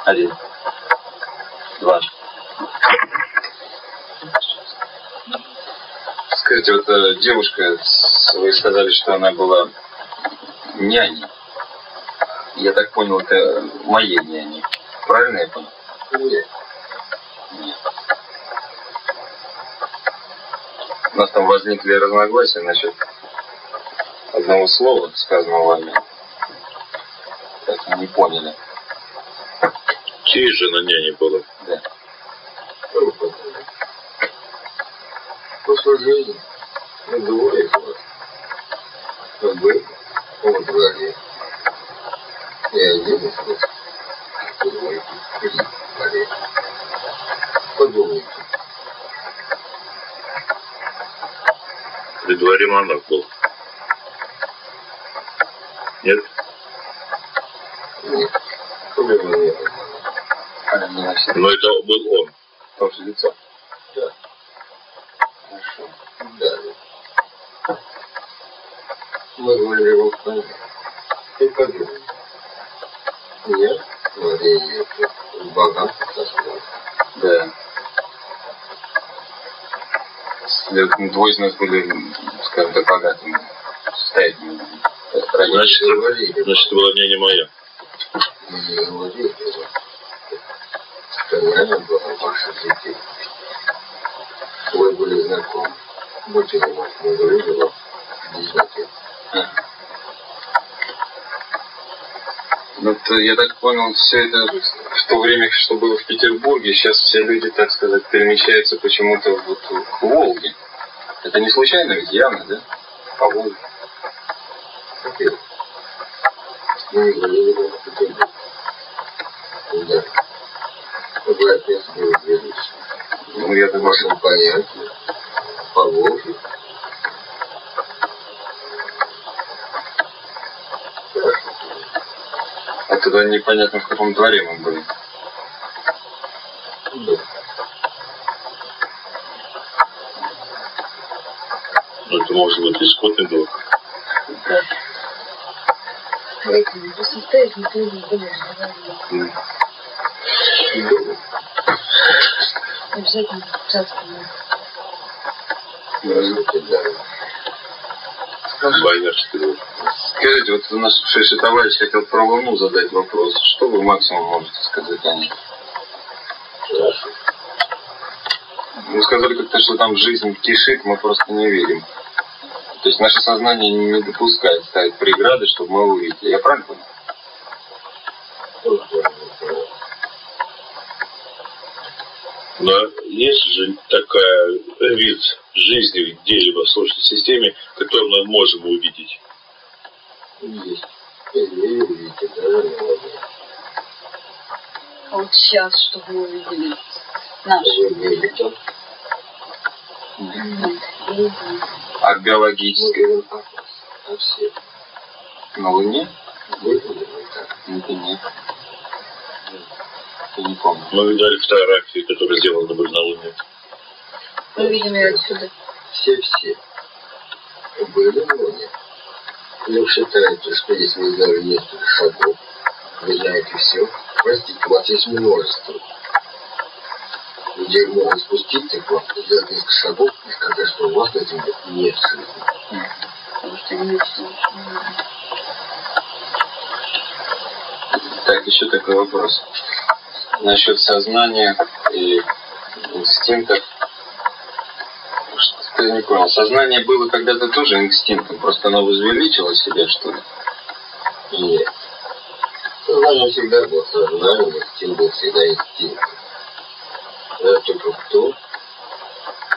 Один. Два. Скажите, вот э, девушка, вы сказали, что она была няней. Я так понял, это моей няней. Правильно я понял? нет. Нет. У нас там возникли разногласия насчет одного слова, сказанного вами. Так не поняли. Чьей же на няне было? Да. Прошлой жизни мы двое из вас. Мы были во дворе. И один из вас двойки при дворе. Подумайте. Монах был. Нет? Нет. Примерно нет. Но это был он. тоже лицо. Да. Хорошо. Да. Мы говорили его в И подумали. Я, Мария, с богатым сословием. Да. Двое из нас были, скажем так, богатыми, состоятельными. Родители. Значит, значит, это была няня моя. Мы не ваших детей. Вы были знакомы. Будьте мы говорили вам детей. Ну, я так понял, все это в то время, что было в Петербурге, сейчас все люди, так сказать, перемещаются почему-то вот к Волге. Это не случайно ведь, явно, да? По Волге. Окей. Мы не говорили вам в Петербург. Да. Вы опять не уверились. Ну, я думаю, вашем понятии. По Волге. А тогда непонятно, в каком дворе мы были. Да. Ну, это может быть и скотный двор. Поэтому состоите, никто не. М. Дома. Обязательно даром. Боярский. Скажите, вот нас шесть товарищ хотел про Луну задать вопрос. Что вы максимум можете сказать о ней? Хорошо. Вы сказали как-то, что там жизнь кишит, мы просто не верим. То есть наше сознание не допускает ставить преграды, чтобы мы увидели. Я правильно понял? Но есть же такая вид жизни где-либо в Солнечной системе, который мы можем увидеть. Есть. Увидите, да. А вот сейчас, чтобы вы увидели наш. Вы видите. Нет, я не знаю. А Мы биологическое говорим о вас, о всех. на Луне? Вы говорите так. Это нет. Я не помню. Мы видали фотографии, которые сделаны были на Луне. Мы видим ее отсюда. Все-все. Были на Луне. Ну, считаете, что если вы сделали несколько шагов, вы знаете все. Простите, у вас есть множество людей могут спуститься к вам, сделать несколько шагов и сказать, что у вас на земле нет жизни. Так, еще такой вопрос. Насчет сознания и инстинктов. Что я не понял. Сознание было когда-то тоже инстинктом, просто оно возвеличило себя, что ли? Нет. Сознание всегда было сознанием, инстинкт был всегда инстинктом. Это только в том,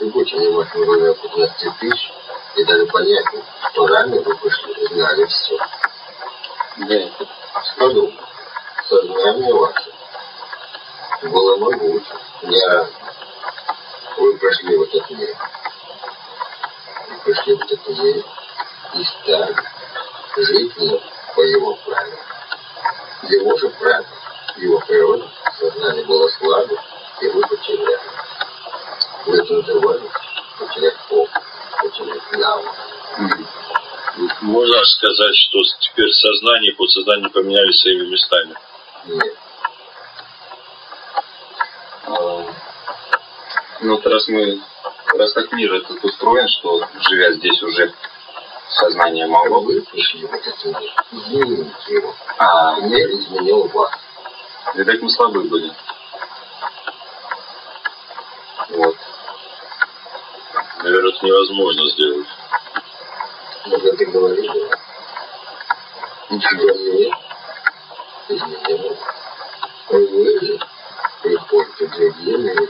и будьте внимательны во время 15 тысяч, и даже понятно, что ранее вы пришли и знали все. Да. Скажу, сознание ваше было могуче, не раз. Вы прошли в этот мир. И пришли в этот мир и стали жить в по его правилам. Его же правила, его природа, сознание было слабо, и вы потеряли. Вы это называли потерять навык. Можно сказать, что теперь сознание и подсознание поменялись своими местами. Нет. А, Ну, вот раз мы, раз так мир этот устроен, что живя здесь уже сознание мало Вы пришли в этот мир, измените его. А, Мир изменил вас. видать, мы слабы были. Вот. Наверное, это невозможно сделать. Вот это говорили. Ничего нет. Изменил. Вы же приходите другими,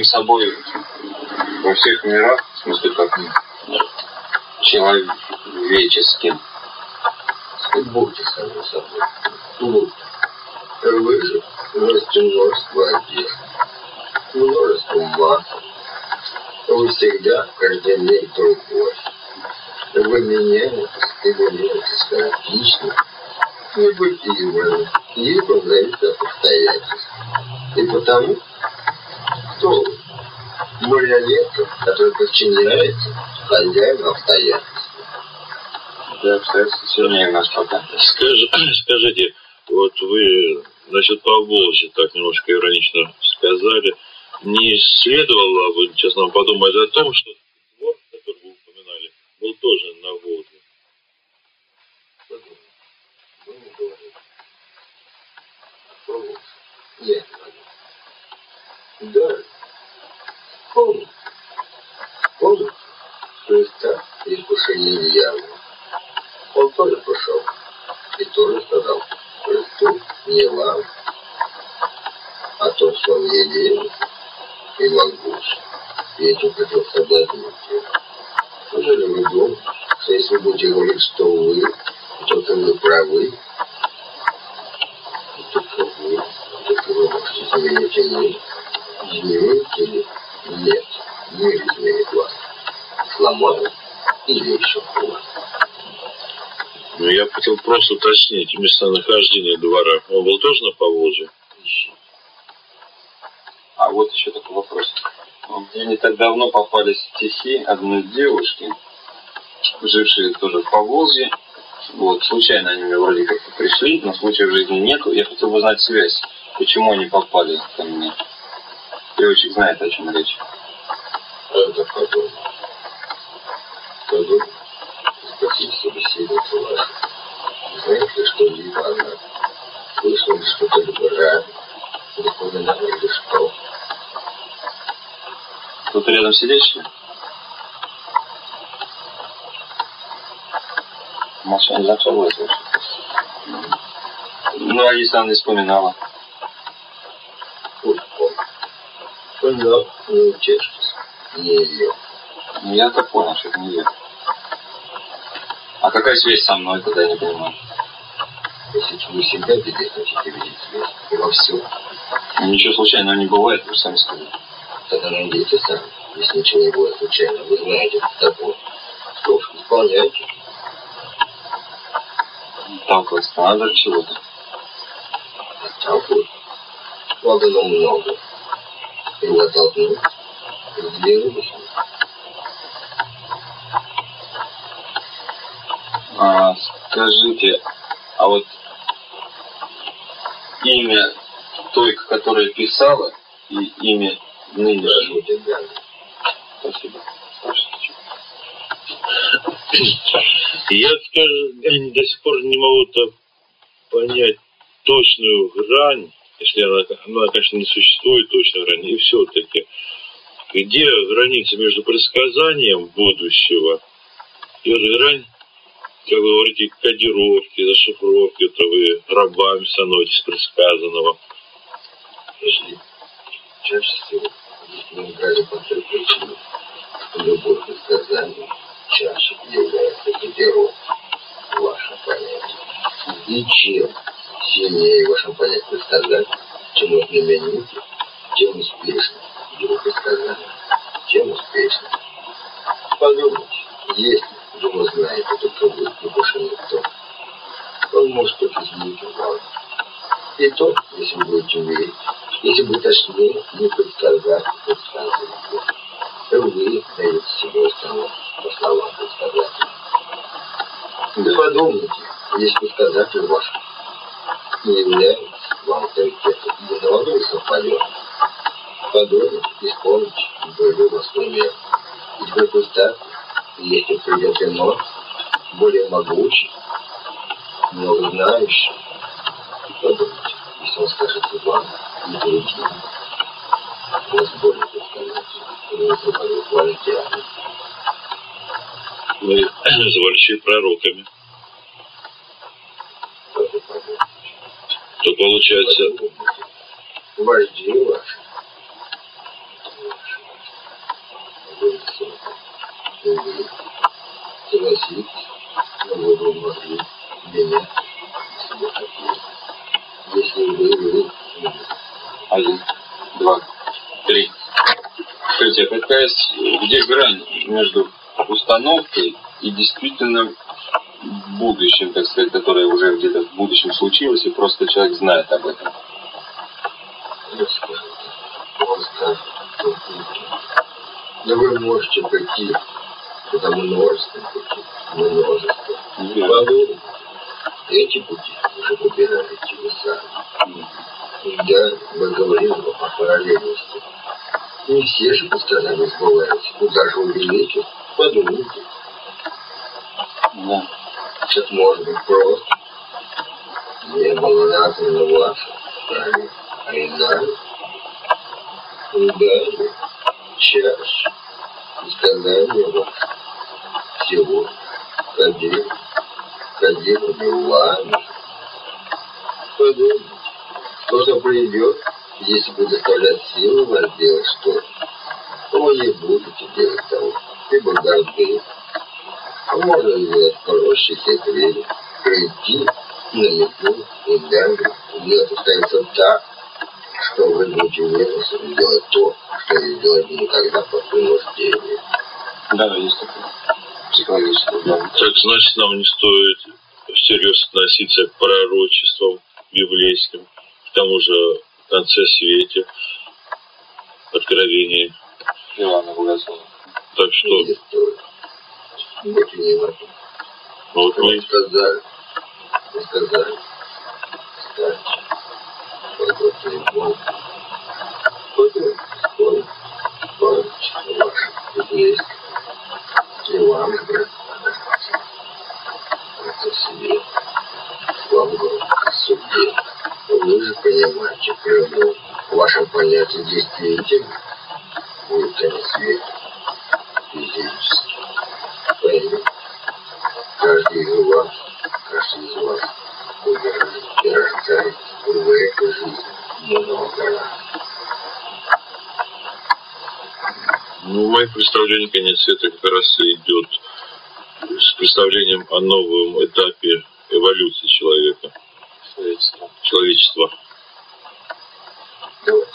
самим собой во всех мирах, в смысле как человеческим. И будьте сами собой. Будьте. носите множество одежд, множество масок. Вы всегда в каждый день другой. Вы меняетесь и меняетесь хаотично, необъективно, и зависит от обстоятельств. И потому, кто вы? Марионетка, которая подчиняется хозяину обстоятельств. Да, обстоятельства сильнее нас пока. Скажи, скажите, вот вы насчет Поволжья так немножко иронично сказали. Не следовало бы, честно, подумать о том, что двор, который вы упоминали, был тоже на Волге. Вы не говорите. Помните? Нет, Да. Помните. Помните, что есть так искушение дьявола. Он тоже пошел и тоже сказал, Христу не вам, а то, что он едет и могуч, и этим хотел соблазнить его. Неужели вы думаете, что если вы будете говорить, что вы, только вы правы, и только вы, только вы можете изменить мир, измените ли? Нет, мир изменит вас. Сломает или еще хуже. Ну, я хотел просто уточнить местонахождение двора. Он был тоже на Поволжье? А вот еще такой вопрос. Мне не так давно попались стихи одной девушки, жившие тоже в Поволжье. Вот, случайно они мне вроде как пришли, но случая в жизни нету. Я хотел бы узнать связь, почему они попали ко мне. Девочек знает, о чем речь. Это подобно. Подобно. Спросите собеседницу вашу. Знает ли что-либо она? Слышала ли что-то либо ранее? Запоминала ли что? Тут рядом сидящие? Молчание закончилось. Ну, а если она не вспоминала? Но не утешьтесь. Не ее. Ну, я так понял, что это не я. А какая связь со мной, тогда я не понимаю. Если вы всегда везде хотите видеть свет. И во всем. Ну, Ничего случайного не бывает, вы сами сказали. Тогда найдите сами. Если ничего не будет случайно, вы знаете, такое. Что ж, исполняйте. Толкаться надо от чего-то. Отталкивать. Вагонов много. Его оттолкнуть. Сдвинулись. А, скажите, а вот имя той, которая писала, и имя да. Спасибо. Я, скажем, я до сих пор не могу -то понять точную грань, если она, она, конечно, не существует точной грани, и все-таки, где граница между предсказанием будущего и грань, как вы говорите, кодировки, зашифровки, то вы рабами становитесь предсказанного. Подожди. Чаще всего, мы брали по той причине, что любое предсказание чаще является кодировкой в вашем. И чем сильнее в вашем понятии предсказать, чем вы знамените, тем успешнее его предсказание, тем успешнее. Подумайте, если его знаете только вы и больше никто, он может только изменить вас. И то, если будете верить, если бы точнее не предсказать предсказывание, то вы даете себе установку по словам предсказателя. Да подумайте, если предсказатель ваш не является вам авторитетом, немного ли совпадет? Подумайте, исполните, у вас пример. Ведь вы представьте, если придет иной, более могучий, много знающий, подумайте, если он скажет вам, не перейти, вас более предсказатель, и не заболит вольтями. Мы звали пророками. То получается. Вожди ваши. Ваши. Вы но вы бы могли меня, если вы, вы, Один, два, три. Скажите, а какая, где грань между установкой и действительно будущим, так сказать, которое уже где-то в будущем случилось, и просто человек знает об этом? Что пути. Но вы можете пойти куда множество пути. Множество. Подумайте. Эти пути уже выбираете вы сами. Да, мы говорим о параллельности. Не все же предсказания сбываются. Куда же вы велики? Подумайте. Да. Так может быть просто. Не было названо ваше, правильно, а иная. Удали, чаще, сказание ваше. Всего ходил, ходил вами. Подумайте, что-то придет, если будет доставлять силы вас делать что-то. то вы не будете делать того, ибо горды. А можно сделать проще, хитрее, прийти, намекнуть и далее. Делать остается так, что вы будете вынуждены делать то, что не делать никогда по принуждению. Да, есть такое. Психологическое, да. Так значит, нам не стоит всерьез относиться к пророчествам библейским, к тому же в конце свете, откровении. Ивана Богослова. Так что, Не стоит. Будьте внимательны. ну, вот мы Вы сказали, вы сказали, кстати, вот телефон. Потом, скоро, память ваша есть. И вам же, брат, это себе. Вам говорю, о суде. Вы же понимаете, прямо ваше понятие действительно будет конец света. Физически. Пойми, каждый из вас, каждый из вас умирает и рождает в этой жизни много раз. Ну, в моих представлениях конец света как раз и идет с представлением о новом этапе эволюции человека, Человечество. человечества. Давайте.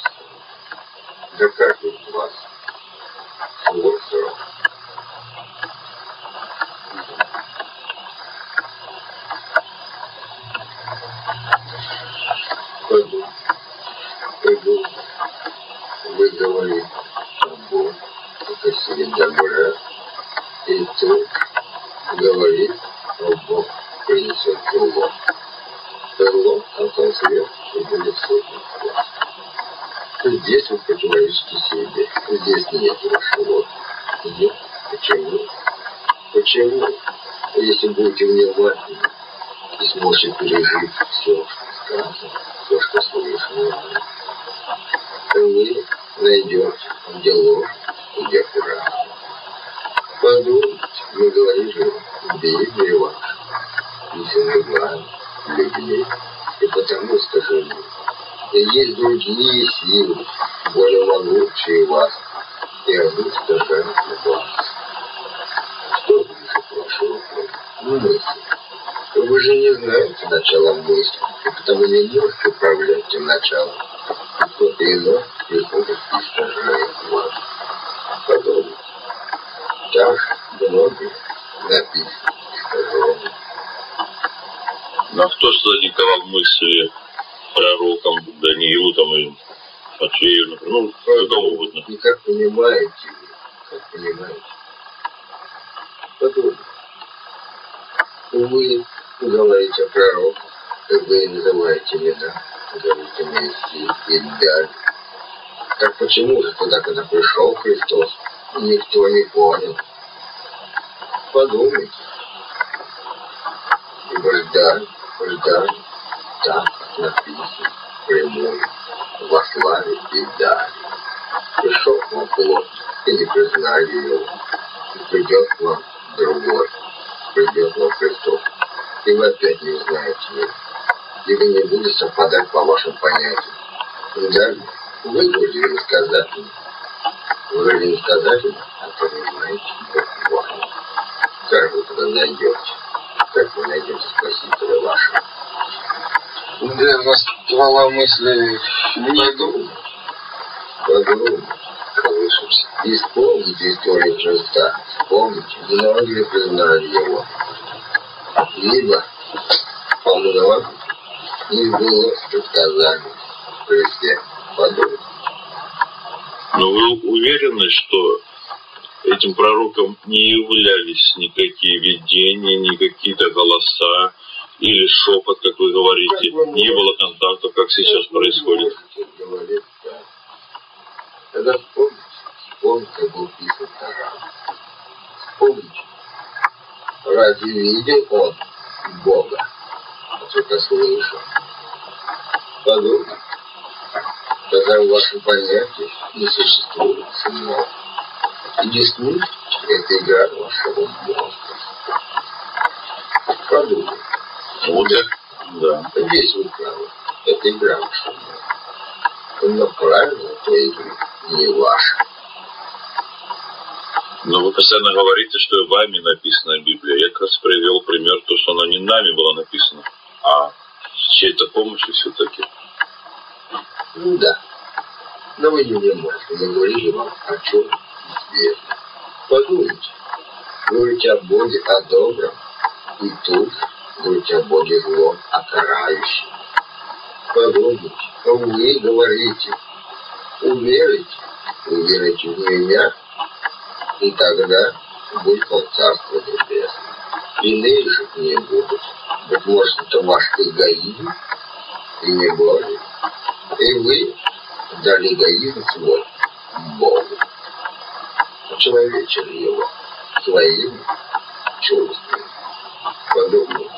Для каждого из вас свой срок. Пойду. Пойду. Вы говорите о Боге, как о силе добра. И тут говорит о Бог принесет зло. Зло, а там свет и будет сотни вас. Здесь вы противоречите себе. Здесь нет вашего. Нет. Почему? Почему? Если будете внимательны и сможете пережить все, что сказано, все, что слышно, то вы найдете, где ложь, где правда. Подумайте, мы говорили в Библии вашей, писаны вами, людьми, и потому скажу мне, и есть другие силы, более могучие вас, и они страдают на вас. Что движет вашу рукой? Мысли. Вы же не знаете начала мысли, и потому не можете управлять тем началом. И кто-то иной приходит и искажает вас. Подумайте. Так многие написано искаженно. Ну, а кто что диктовал мысли пророкам Матфею, например, ну, кого угодно. И как понимаете как понимаете, подумайте. Вы говорите о пророках, вы называете имена, говорите Мессии и далее. Так почему же тогда, когда пришел Христос, никто не понял? Подумайте. Ибо ждали, ждали, так, написано, прямой, во славе и далее. Пришел вам плод, и не признали его. И придет вам другой, придет вам Христос, и вы опять не узнаете его. И вы не будете совпадать по вашим понятиям. И далее, вы вроде иносказательны. Вы вроде иносказательны, а понимаете, Бог вами. Как вы тогда найдете? Как вы найдете Спасителя вашего? Да, у нас ствола мысли Не думайте. Подумайте, колышемся. И вспомните историю Христа. Вспомните, многие признали его. Либо по многим не сбылось предсказание Христе. Подумайте. Но вы уверены, что этим пророком не являлись никакие видения, ни какие-то голоса или шепот, как вы говорите, не было контактов, как сейчас происходит? Тогда вспомните, вспомните, как был писан Таран. Вспомните, разве видел он Бога? Только слышал. Подумайте, тогда в вашем понятии не существует самого. И действительно, это игра вашего мозга. Подумайте. Вот это, да. Здесь вы правы. Это игра ваша. Но правильно той игры не ваша. Но вы постоянно говорите, что вами написана Библия. Я как раз привел пример, то, что она не нами была написана, а с чьей-то помощью все-таки. Ну да. Но вы не понимаете, мы говорили вам о чем верно. Подумайте. Говорите о Боге, о добром. И тут говорите о Боге злом, о карающем. Подумайте. Вы говорите. Уверуйте. Уверуйте в меня. И тогда будет вам Царство Небесное. Иные же не будут. Быть может, это ваш эгоизм, и не более. И вы дали эгоизм свой Богу. Человечили его своими чувствами. Подумайте.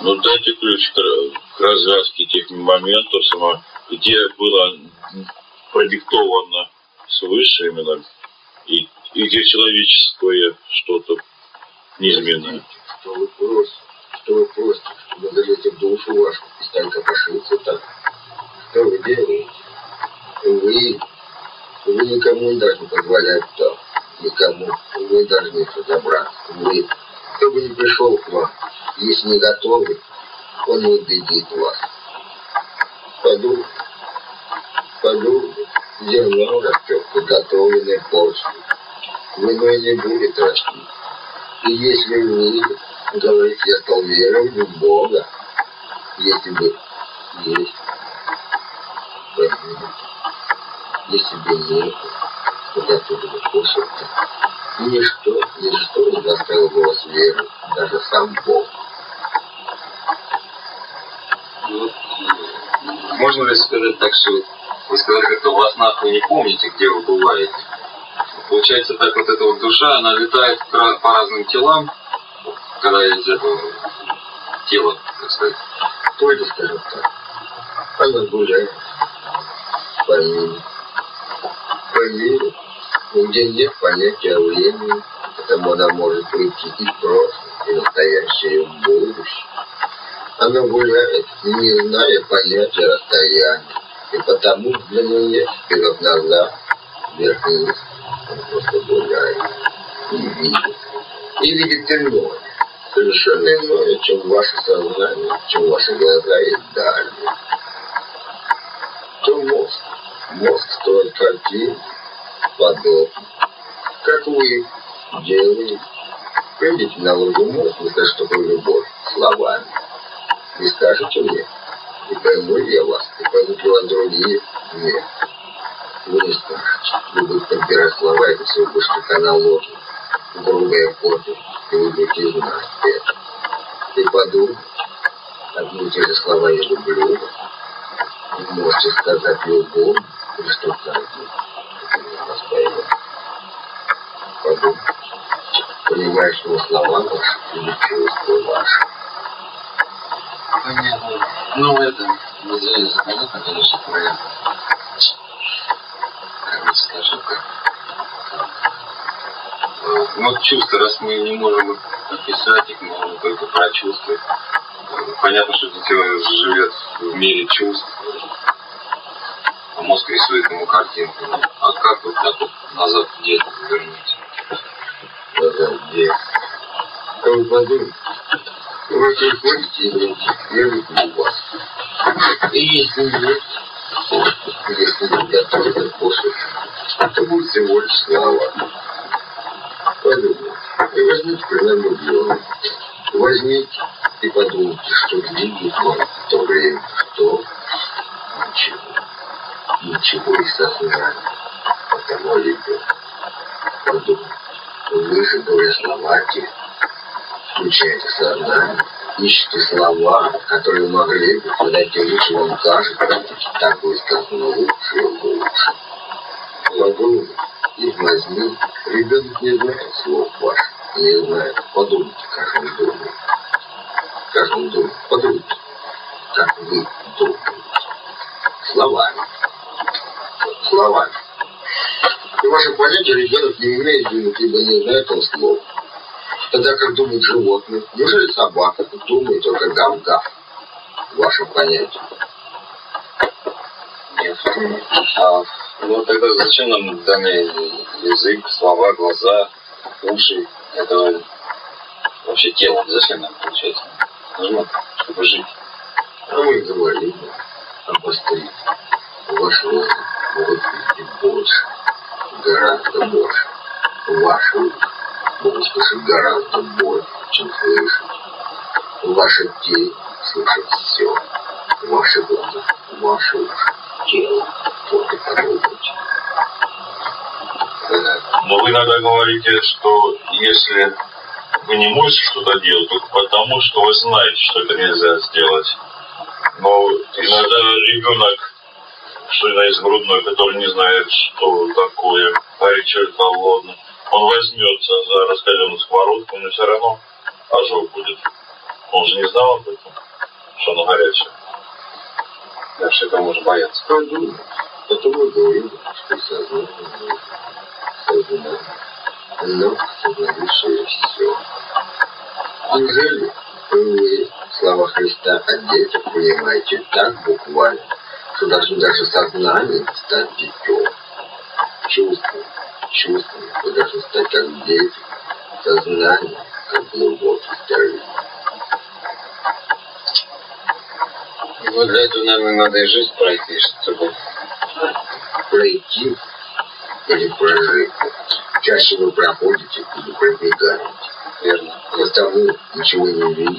Ну, дайте ключ к, к развязке этих моментов, сама, где было продиктовано свыше именно, и, и где человеческое что-то неизменное. Что вы просите? Что вы просите? Что вы даете душу вашу и стали копошиться так? Что вы делаете? Вы, вы никому не должны позволять так. Никому. Вы должны разобраться. Вы, кто бы ни пришел к вам, если не готовы, он убедит вас. Подумайте. Подумайте. Зерно растет подготовленной почве. Вино не будет расти. И если вы говорите, я стал в Бога, если бы есть, поймите, если бы нет, то бы кушать. Ничто не заставило бы вас верить, даже сам Бог. Вот, можно ли сказать так, что вы сказали, как-то во снах вы не помните, где вы бываете? Получается, так вот эта вот душа, она летает по разным телам, когда из этого тела, так сказать. Только скажем так. Она гуляет по миру. По миру, где нет понятия времени, потому она может прийти и в прошлое, и настоящее, и будущее. Она гуляет, не зная понятия расстояния, потому для нее вверх вниз, он просто гуляет и видит. И видит иное, совершенно иное, чем ваше сознание, чем ваши глаза и зачем нам данный язык, слова, глаза, уши, это вообще тело? Зачем нам получается? Нужно, чтобы жить. А мы говорим обострить. Ваш розум могут видеть больше, гораздо больше. Уши могут слышать гораздо больше, чем слышать. Ваши тело слышат все. Ваши глаза, ваши уши, тело. Вот и подумайте. Но вы иногда говорите, что если вы не можете что-то делать, только потому, что вы знаете, что это нельзя сделать. Но иногда ребенок, что иногда из грудной, который не знает, что такое горячо холодно, он возьмется за раскаленную сковородку, но все равно ожог будет. Он же не знал об этом, что оно горячее. Да, что это может бояться. Подумайте. Потому и говорю, что сознание. Сознание. Но сознавшее все. Неужели вы слова Христа о детях понимаете так буквально, что должны даже сознание стать детем? Чувством, чувством вы должны стать как дети, сознание, как глубокий старик. Ну, для этого, наверное, надо и жизнь пройти, чтобы... Пройти или прожить. Чаще вы проходите или пробегаете. Верно. Потому ничего не видите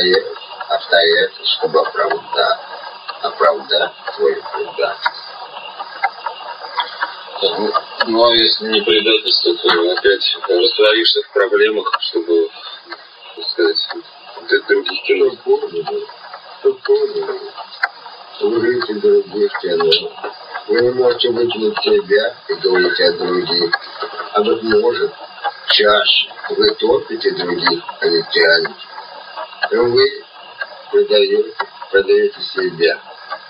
потому создаете обстоятельства, чтобы оправдать, оправдать свое предательство. Ну, ну, а если не предательство, то опять растворишься в проблемах, чтобы, так сказать, д- других Что поняли? Что? Вы видите других тянут. Вы не можете вытянуть себя и говорить о других. А быть может, чаще вы топите других, а не тянете. Вы продаете, продаете себя,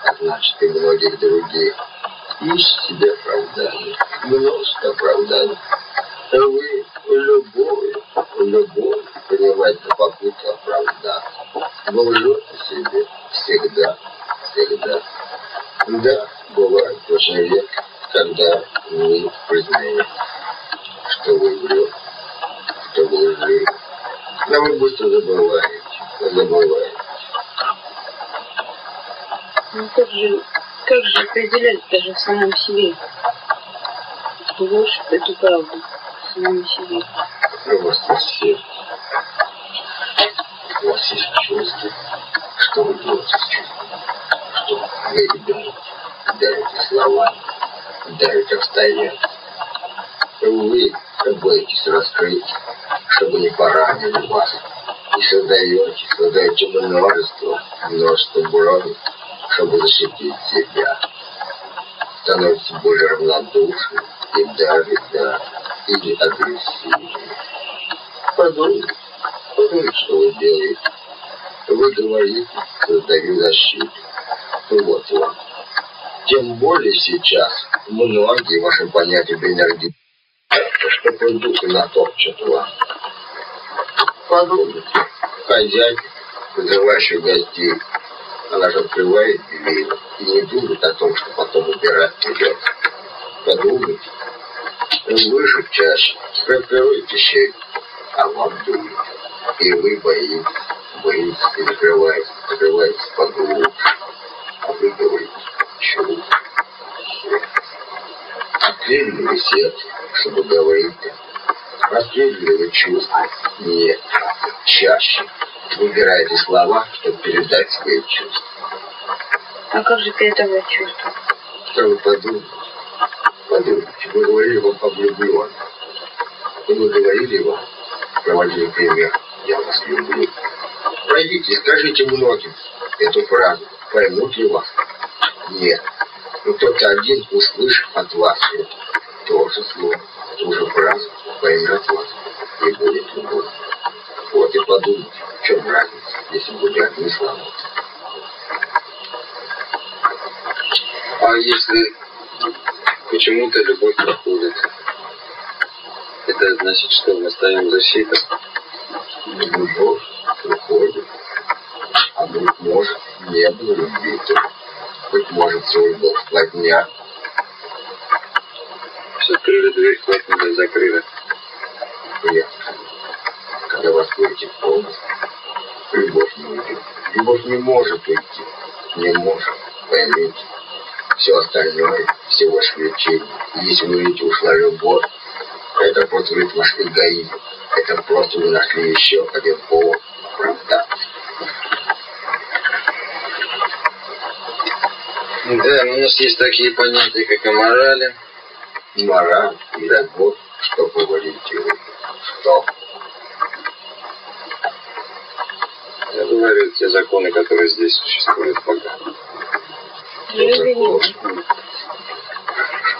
а значит и многих других. Ищите себе оправдание, множество оправданий. А вы любую, любую принимаете на попытку оправдаться. Вы лжете себе всегда, всегда. Да, бывает очень редко, когда вы признаете, что вы врете, что вы лжите. Но вы быстро забываете, забываете. Ну как же, как же определять даже в самом себе ложь, эту правду в самом себе? У вас есть. У вас есть чувство, что вы делаете с чувством, что вы дарите, дарите слова, дарите обстоятельства. Вы боитесь раскрыть, чтобы не поранили вас. И создаете, создаете множество, множество броней, чтобы защитить себя. Становитесь более равнодушны и даже, да, или агрессивны. Подумайте, подумайте, что вы делаете. Вы говорите, создаю защиту. Вот вам. Тем более сейчас многие ваши понятия об энергии, что придут и натопчут вас. Подумайте, хозяйка, вызывающая гостей, она же открывает дверь и не думает о том, что потом убирать придется. Подумайте. Вы же чаще открываете щель, а вам дует. И вы боитесь, боитесь и закрываетесь, закрываетесь поглубже. А вы говорите, чего? Открыли ли вы сердце, чтобы говорить? Открыли ли вы чувства? Нет. Чаще выбираете слова, чтобы передать свои чувства. А как же передавать чувства? Что вы подумайте? Подумайте, вы говорили вам об влюбленном. И мы говорили вам, проводили пример, я вас люблю. Пройдите и скажите многим эту фразу, поймут ли вас? Нет. Но кто-то один, услышав от вас это, тоже слово, ту же фразу, поймет вас и будет любовь. Вот и подумайте, в чем разница, если будет одни слова. А если почему-то любовь проходит, это значит, что мы ставим защиту. Любовь уходит, а быть может, не было любви. Быть может, всего был плотня. Все открыли дверь, хлопнули, закрыли. Нет. Когда вас будете полностью, любовь не уйдет. Любовь не может уйти. Не может. Поймите. Все остальное, всего лишь влечение. Если вы видите, ушла любовь, это просто говорит ваш эгоизм. Это просто вы нашли еще один повод оправдаться. Да, но у нас есть такие понятия, как и морали. Мораль и любовь, что говорите вы. Что? Я говорю, те законы, которые здесь существуют пока. Любви нет.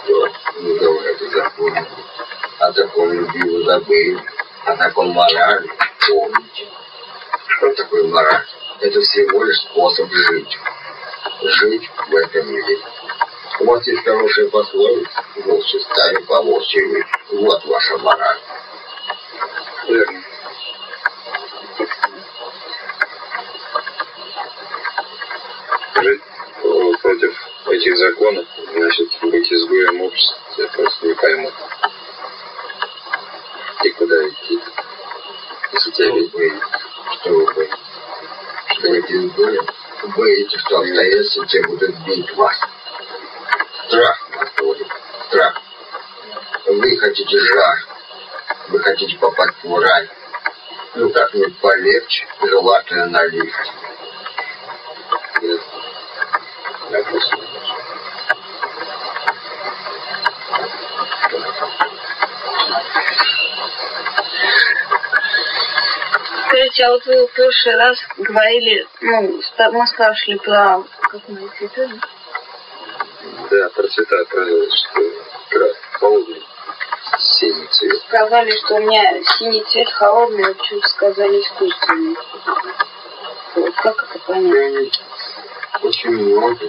Что? Не говорите закон. А закон любви вы забыли. А закон морали помните. Что такое мораль? Это всего лишь способ жить. Жить в этом мире. У вас есть хорошая пословица. Волчьи стали по волчьей выть. Вот ваша мораль. Верно. Жить против этих законов, значит, быть изгоем общества, я просто не пойму. И куда идти? Если тебя вы ведь боитесь? Что вы боитесь? Что вы изгоем? Боитесь, что обстоятельства те будут бить вас. Страх настроен. Страх. Вы хотите жар. Вы хотите попасть в рай. Ну, как-нибудь полегче, желательно на лифте. Допустим. Скажите, а вот вы в прошлый раз говорили, ну, мы спрашивали про как мои цветы. Да, про цвета правило, что крас, холодный, синий цвет. Сказали, что у меня синий цвет холодный, а чуть сказали искусственный. Вот как это понять? Очень много,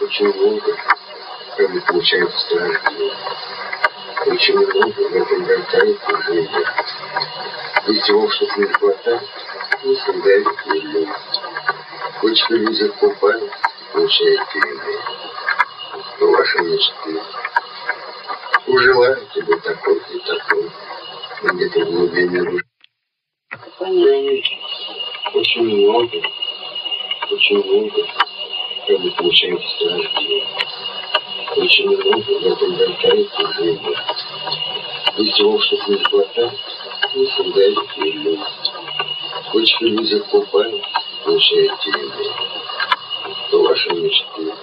очень много, как бы получается страждение. Очень много в этом болтает жизни. И всего, что не хватает, не создает иллюзий. Хочешь в иллюзиях купать, получаете иллюзии. Ваши мечты. Желаю тебе такой и такой. Души. Как понять? Очень много, очень много, как бы получается страждение. Очень много в этом болтает жизни. И всего, не хватает, не создает иллюзий. Хочешь в иллюзиях купать, получаете иллюзии. Ваши мечты.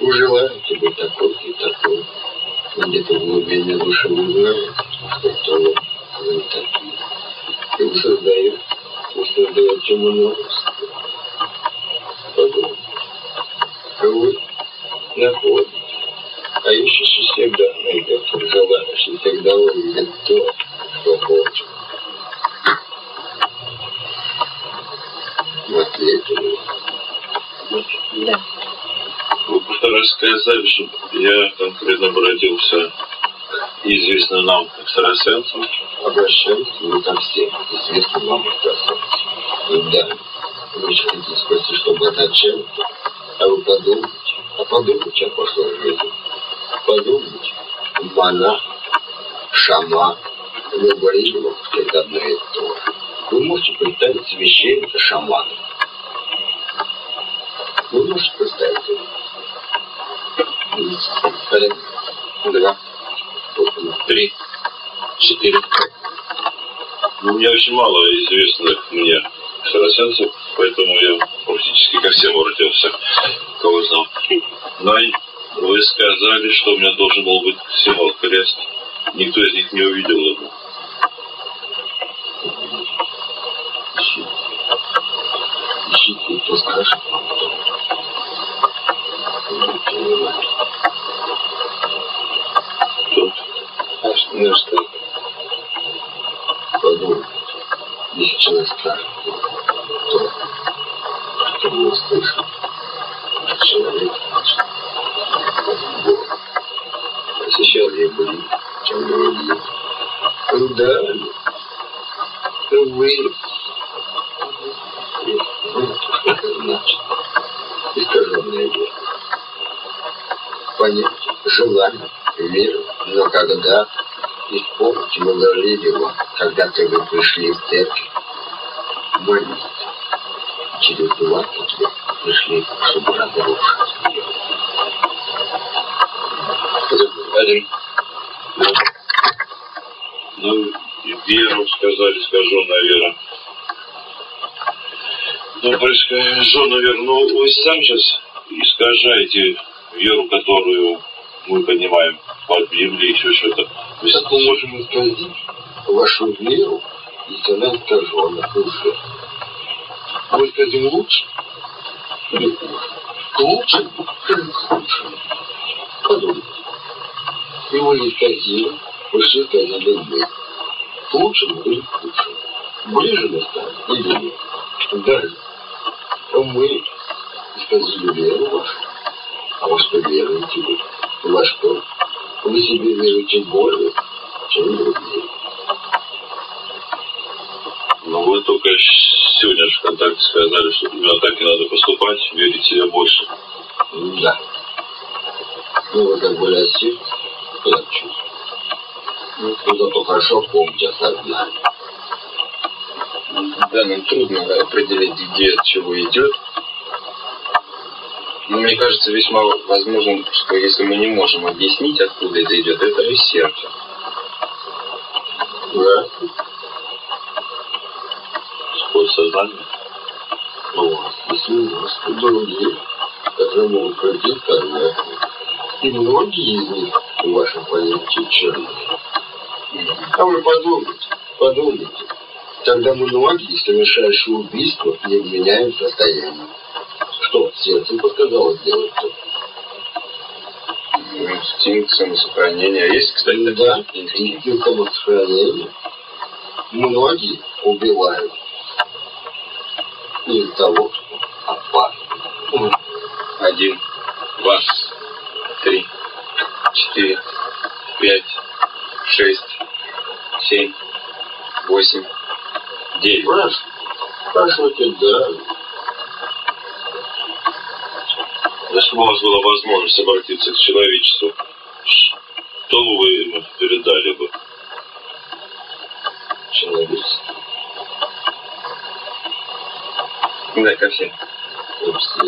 Желаю тебе такой и такой. Где-то в глубине души вы знаете, что то вы такие. И вы создаете, вы создаете множество. Подумайте. Вы находите. А ищущий всегда найдет, желающий всегда увидит то, что хочет. В ответе Да. Вы постарались сказать, чтобы я конкретно обратился к известным нам экстрасенсам. обращаюсь мы ко всем известным вам экстрасенсам. Да, же хотите спросить, чтобы отвечать, а вы подумайте, а подумайте о прошлой жизни. Подумайте, монах, шаман, вам, что это одно и то же. Вы можете представить священника шамана. Вы можете представить это? Один, два, три, четыре, У меня очень мало известных мне экстрасенсов, поэтому я практически ко всем обратился, кого знал. Но вы сказали, что у меня должен был быть символ крест. Никто из них не увидел его. ищите. Ищите, и кто скажет вам то. Будьте внимательны. Тут А что, ну что? Подумайте, если человек скажет вам то, что не услышал, человек значит, Бог. Посещал я были, чем другие. Да, вы знаете, что это значит? Искаженная вера. Понять, желание, веру, когда мы говорили вам, когда-то вы пришли в церковь, молитесь. Через 20 лет пришли, чтобы разрушить ее. один. Ну, и веру сказали, искаженная вера. Ну, про искаженную веру, ну, вы сами сейчас искажаете веру, которую мы понимаем под Библией, еще что-то. Вы Как мы можем исказить вашу веру, если она искажена уже? Мы исказим лучше или? К лучшему или к худшему? Подумайте. И мы исказили, вы все исказили мы. К лучшему или к худшему? Ближе мы стали или нет? Далее. А мы исказили веру вашу. А во что веруете вы? Во что? Вы себе веруете более, чем другие. Ну, вы только сегодня же в контакте сказали, что именно так и надо поступать, верить в себя больше. Да. Ну, вы как были я чувствую. Ну, зато хорошо помните осознание. Да, нам трудно определить, где от чего идет. Но мне кажется весьма возможным, что если мы не можем объяснить, откуда это идет, это из сердца. Да. Сквозь сознание. У вас есть множество других, которые могут пройти сознание. И многие из них в вашем понятии черные. А вы подумайте, подумайте. Тогда многие, совершающие убийство, не изменяют состояние. Подсказало сделать то. Инстинкт самосохранения. А есть, кстати, Да, такой инстинкт? инстинкт самосохранения. Многие убивают из-за того, что опасно. Один, два, три, четыре, пять, шесть, семь, восемь, девять. Спрашивайте, да. Если бы у вас была возможность обратиться к человечеству, что бы вы ему передали бы? Человечество. Да, ко всем. Все.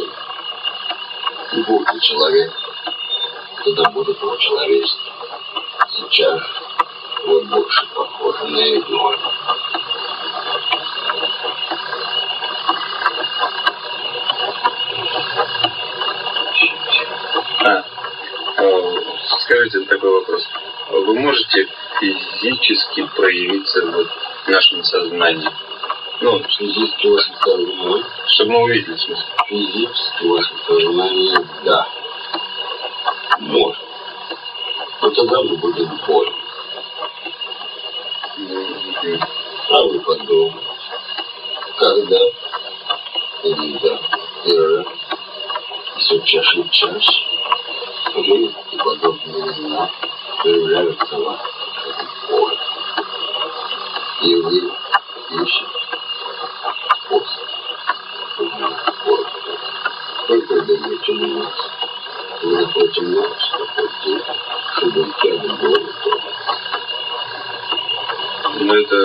И будьте человек, тогда будет про человечество. Сейчас вы больше похожи на игнор. А, э, скажите такой вопрос. Вы можете физически проявиться вот в нашем сознании? Ну, Физически ваше сознание, чтобы мы увидели в смысле. физически ваше сознание, да, может. Но тогда мы будем больны. Мгм. А вы подумайте, когда или да, первый раз, все чаще и чаще, жизнь и подобные имена появляются в вас как поле. И вы ищете способ, чтобы использовать. Вы придумаете нюанс. Вы находите множество путей, чтобы уйти от боли дома. Ну, это,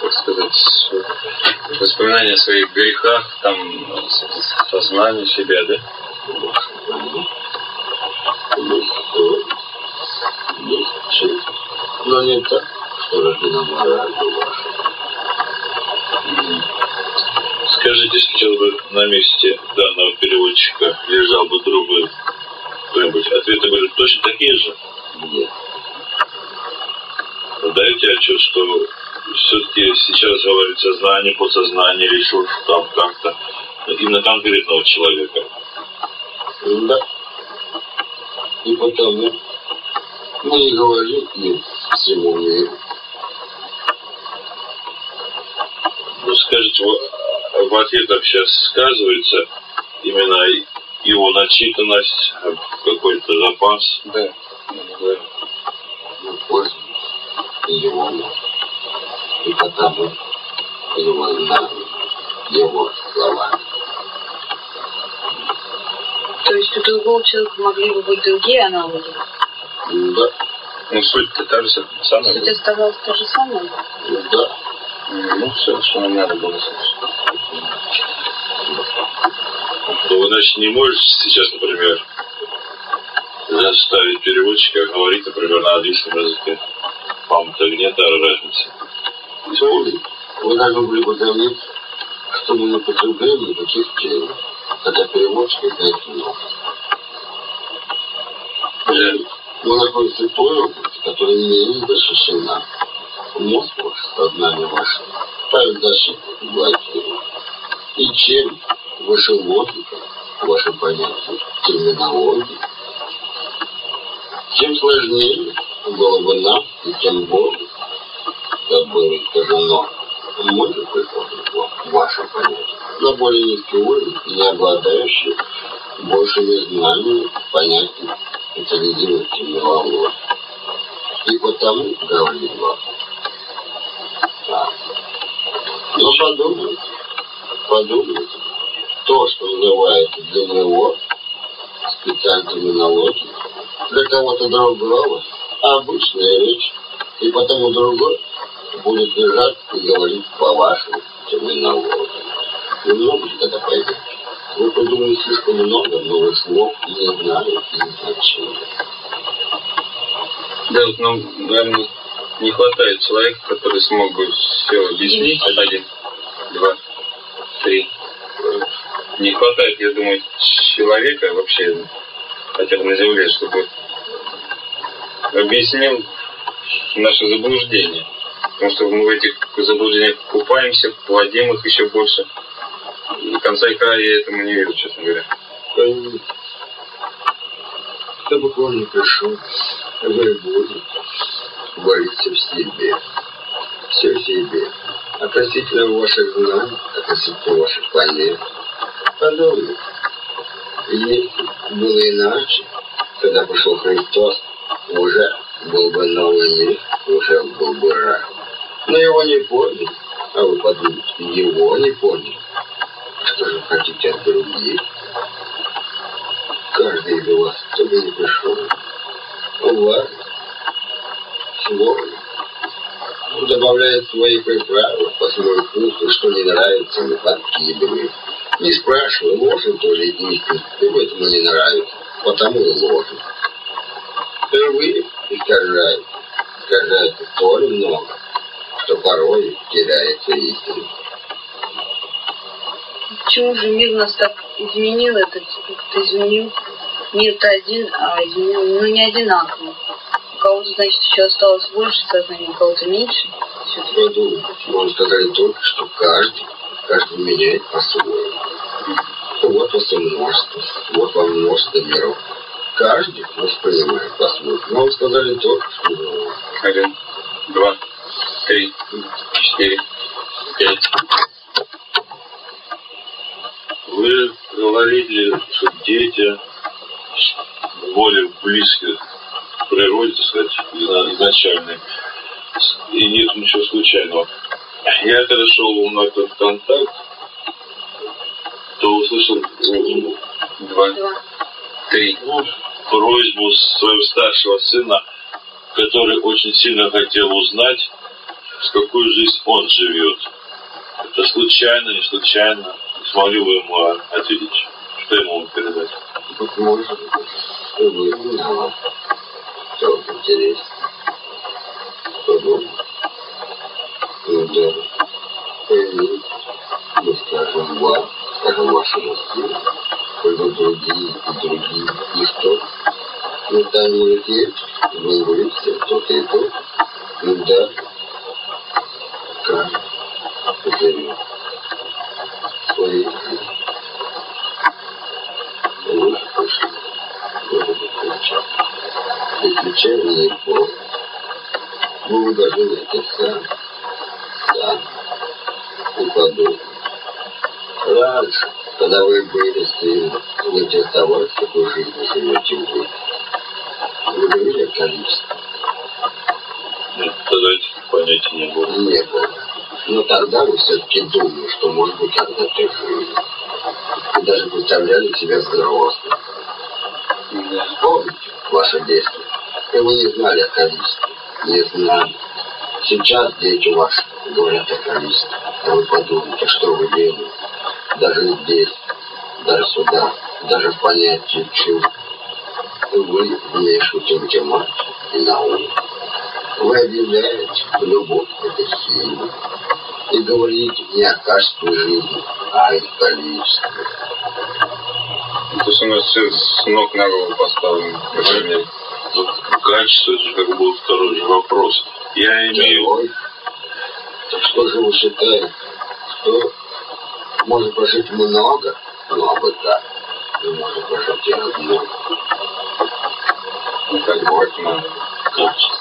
как сказать, воспоминания о своих грехах, там, сознание себя, да? Есть совесть, есть честь, но не так, что рождена моралью вашей. Скажите, сейчас бы на месте данного переводчика лежал бы другой кто-нибудь, ответы были точно такие же? Нет, Даете отчет, что все-таки сейчас говорит сознание, подсознание или еще там как-то именно конкретного человека. да. И потому мы не говорим им всему миру. Ну, скажите, в, в ответах сейчас сказывается именно его начитанность, какой-то запас. Да. да. Мы пользуемся его. И потому его знаем, его словами. То есть у другого человека могли бы быть другие аналоги? Да, Ну, суть-то та же самая. Суть оставалась та же самая? да. Ну, все, что нам надо было слышать. Ну, вы, значит, не можете сейчас, например, заставить переводчика говорить, например, на английском языке. Вам-то нет разницы. Смотри, вы должны были бы заметить, что мы не употребляем никаких терминов, хотя переводчик играет много. Мы находимся в той области, которая менее защищена. Мозг ваш, сознание ваше, ставит защиту и блокирует. И чем выше логика, ваше понятие терминологии, тем сложнее было бы нам, и тем более, как было искажено, мы же приходим в ваше понятие, на более низкий уровень, не обладающий большими знаниями понятий специализированной терминологии. И потому говорит вам. Так. Но подумайте, подумайте, то, что называется для моего специальной терминологии, для кого-то другого обычная речь, и потому другой лежать и говорить по вашей терминологии. Вы много ли тогда пойдете? Вы подумали слишком много новых слов и не знаете их значения. Да, вот нам, наверное, не хватает человека, который смог бы все объяснить. Один, два, три. Не хватает, я думаю, человека вообще, хотя бы на Земле, чтобы объяснил наше заблуждение. Потому что мы в этих заблуждениях купаемся, плодим их еще больше. конца и края я этому не верю, честно говоря. Конечно. Чтобы к вам не пришел, вы будете говорить в себе. Все в себе. Относительно ваших знаний, относительно ваших планет. Подобно. Если было иначе, когда пришел Христос, уже был бы новый мир, уже был бы рай. Но его не поняли. А вы подумайте, его не поняли. Что же хотите от других? Каждый из вас туда не пришел. Ладно. Свой. Он добавляет свои приправы по своему вкусу, что не нравится, мы подкидываем. Не спрашивай, ложен тоже истин. Ему этому не нравится, потому и ложен. Впервые искажает. Искажается столь много, что порой теряется истина. Почему же мир нас так изменил, этот как-то изменил? Мир-то один, а изменил, ну не одинаково. У кого-то, значит, еще осталось больше сознания, у кого-то меньше. Все-таки. Подумайте, можно сказать только, что каждый, каждый меняет по-своему. Вот вас и множество, вот вам множество миров. Каждый воспринимает по-своему. Но вы сказали только, что Один, два, три, четыре, пять. Вы говорили, что дети более близки к природе, так сказать, изна- изначальной, и нет ничего случайного. Я когда шел на этот контакт, то услышал Два. три. ну, просьбу своего старшего сына, который очень сильно хотел узнать, с какой жизнь он живет. Это случайно, не случайно. Смогли бы ему ответить, что ему передать? вы виноваты. Что интересно. Подумайте. Ну да. Поймите. Мы скажем вам, скажем вашему сыну, пойдут другие и другие. И что? Ну там не летит, вы выйдете, тот и тот. Ну да. Как? Живет. Своей жизнью. Вы пришли. Вы выключали. Выключали не пол. Вы должны найти сам. Сам. И подумать. Раньше, когда вы были сыном, вы интересовались, какой жизнью живете вы. Вы говорили о тогда этих понятий не было. Не было. Но тогда вы все-таки думали, что может быть когда-то жили. И даже представляли себя взрослым. Помните ваше детство? И вы не знали о количестве. Не знали. Сейчас дети ваши говорят о количестве. А вы подумайте, что вы делаете. Даже здесь, даже сюда, даже в понятии чувств. Вы вмешиваете математику и науку. Вы объявляете любовь к этой силе. И говорите не о качестве жизни, а о их количестве. То есть у нас все с ног на голову поставлено. Вот качество, это же как был второй же вопрос. Я имею... Второй. Так что же вы считаете, что может прожить много, много да, и может прожить и одно Ну, как бывает надо. качество.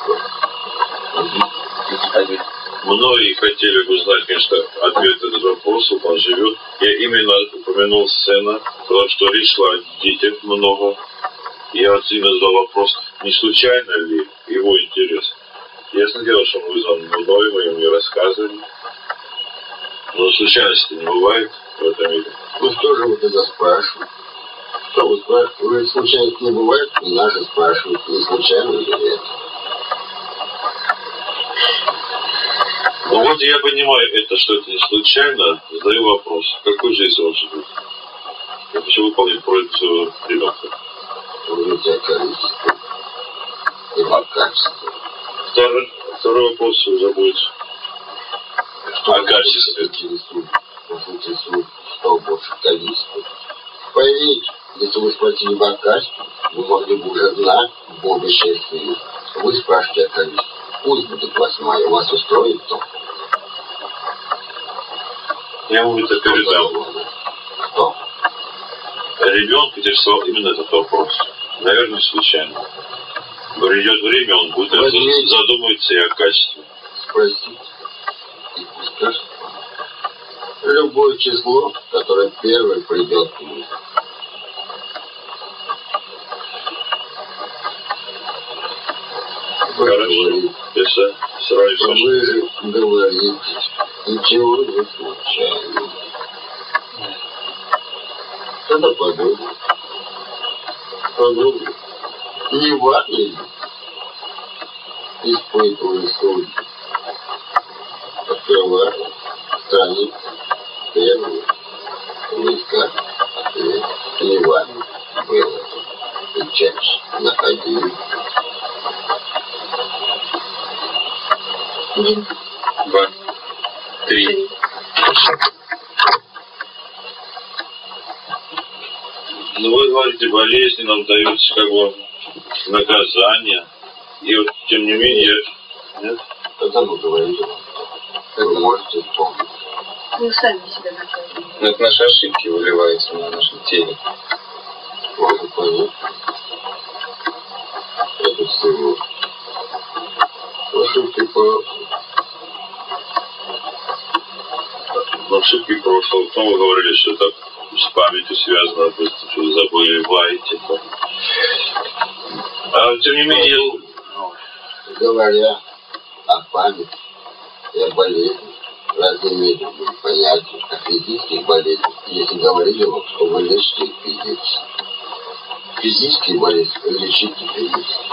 Многие хотели бы знать, конечно, ответ на этот вопрос, он живет. Я именно упомянул сына, потому что речь шла о детях много. Я вот именно задал вопрос, не случайно ли его интерес. Ясно дело, что он вызван мной, вы мне рассказывали. Но случайности не бывает в этом мире. Ну что же вы тогда спрашиваете? Что вы спрашиваете? Вы случайно не бывает? И наши спрашивают, не случайно ли это? Ну вот я понимаю это, что это не случайно, задаю вопрос, какой жизнь он живет? Я хочу выполнить просьбу ребенка. Вы говорите о количестве и о качестве. Второй, второй вопрос уже будет Что о качестве. интересует? Вас интересует, что больше количество. Поверьте, если вы спросили бы о качестве, вы могли бы уже знать будущее сына. Вы спрашиваете о количестве. Пусть будет восьмая, вас устроит то. Я вам это передам. угодно. ребенка интересовал именно этот вопрос. Наверное, случайно. Придет время, он будет Возьмите. задумываться и о качестве. Спросите. И пусть скажет. Любое число, которое первое придет к нему. Хорошо. Если сразу вы же говорите, ничего не случайно. Тогда подумай. Подумай. Не важно ли испытывая судьбы? Открываю страницу первую. Скажете ответ. Не важно было. И чаще находили. Один, Два. Три. три. Ну, вы говорите, болезни нам даются как бы наказание. И вот, тем не менее, нет? Тогда мы говорили вам. Вы можете вспомнить. Вы сами себя наказываете. Ну, это наши ошибки выливаются на нашем теле. Можно понять. Это всего. Ошибки. Но ошибки прошлого. Потом говорили, что это с памятью связано, вы что забываете. А тем не менее, Говоря о памяти и о болезни, разве быть понятие о физических болезнях, если говорили что вы лечите физически? Физические болезни вы физически,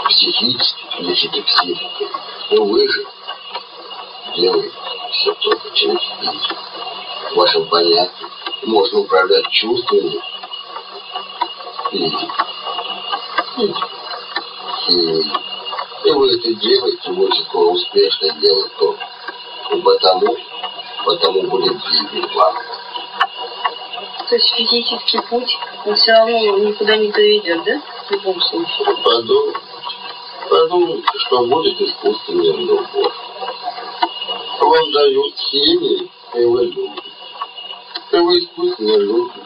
психически лечите психикой. Но вы же делаете все только через физику. В вашем можно управлять чувствами физикой. Физикой. Химией. И вы это делаете, будете скоро успешно делать то. И потому, потому будет гибель вам. То есть физический путь, он все равно никуда не приведет, да? В любом случае. Подумайте, подумайте, что будет искусственная любовь. Вам дают химию, и вы любите. И вы искусственно любите.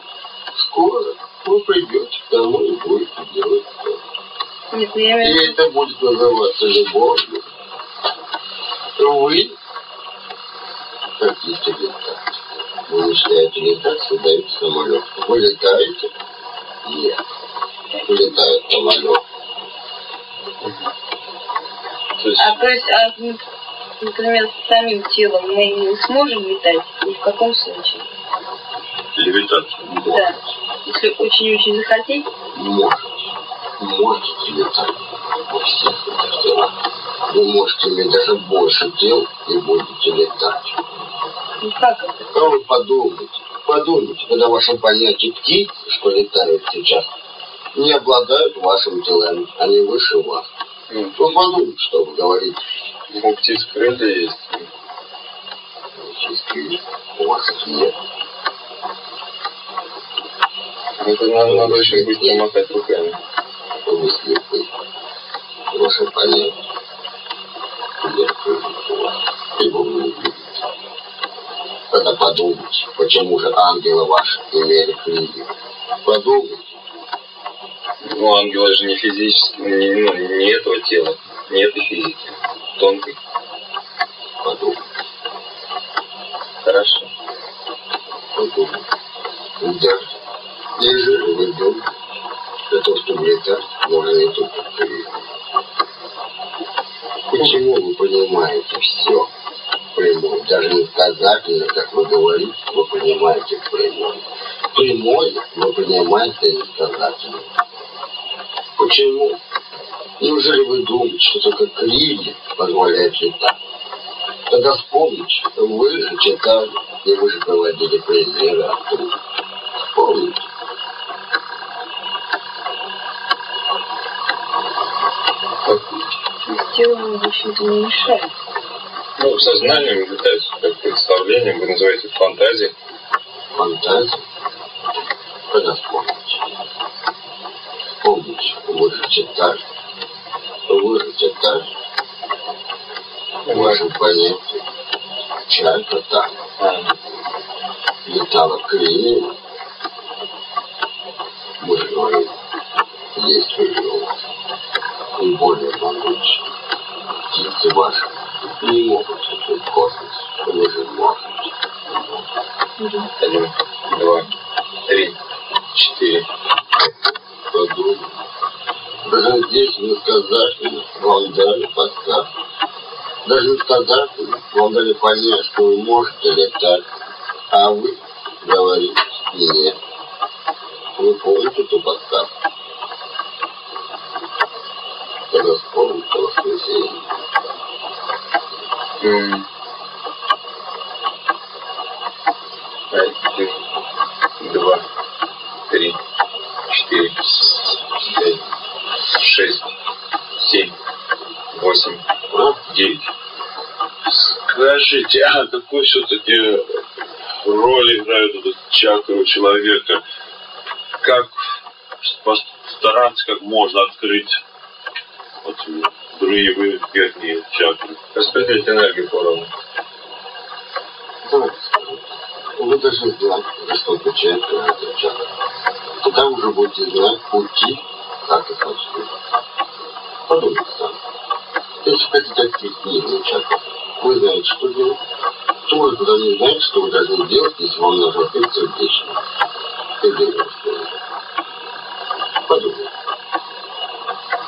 Скоро вы придете к тому и будете делать то. Нет, ну я И это будет называться любовью. Вы хотите летать. Вы мечтаете летать, создаете самолет. Вы летаете? Нет. Летает самолет. То есть, а то есть, а, например, с самим телом мы не сможем летать? Ни в каком случае? левитация. Да. Если очень-очень захотеть, Можете. Можете летать во всех этих телах. Вы можете иметь даже больше тел и будете летать. ну как это? А вы подумайте, подумайте, когда ваше понятие птиц, что летают сейчас, не обладают вашим телом, они выше вас. ну, Вы подумайте, что вы говорите. у птиц крылья есть. Чистые, у вас их нет. Это нам надо очень быстро махать руками. Вы слепы. Ваше понятие нет крыльев у вас, ибо вы не Тогда подумайте, почему же ангелы ваши имели крылья. Подумайте. Ну, ангелы же не физические, не, ну, не этого тела, не этой физики. Тонкой. Подумайте. Хорошо. подумать. Да, ежели вы думаете, для того, чтобы летать, можно не только крылья. Почему вы понимаете все прямое? Даже не сказательно, как вы говорите, вы понимаете прямое. Прямое вы понимаете не сказательно. Почему? Неужели вы думаете, что только крылья позволяют летать? Тогда вспомните, вы же читали, и вы же проводили примеры оттуда. Вспомните. Тело, в общем-то, не мешает. Ну, сознанием летать, как представлением, вы называете фантазией. Фантазия. Тогда вспомните. Вспомните, вы же читали. Вы же читали. В вашем понятии чайка там летала крыльями. Мы же говорим, есть вас. И более могучие. Птицы ваши лететь в космос. Вы можете. Один, два, три, четыре. Подумай. Даже здесь иносказательно вам дали. Даже иносказательно вам дали понять, что вы можете летать, а вы говорите нет. Вы помните эту подсказку? Когда вспомните воскресенье. Один, два, три, четыре, пять, шесть, семь, восемь, девять. Скажите, а какую все-таки роль играет эта чакра у человека? Как постараться как можно открыть вот, другие верхние чакры? Распределить энергию поровну. Давайте скажем. Вы должны знать, за что отвечает чакра. Тогда уже будете знать пути, как их открыть. Подумайте сами. Если хотите открыть нижнюю чакру, вы знаете, что делать. То вы не знаете, что вы должны делать, если вам нужно открыть. Сердечную сторону. Подумайте.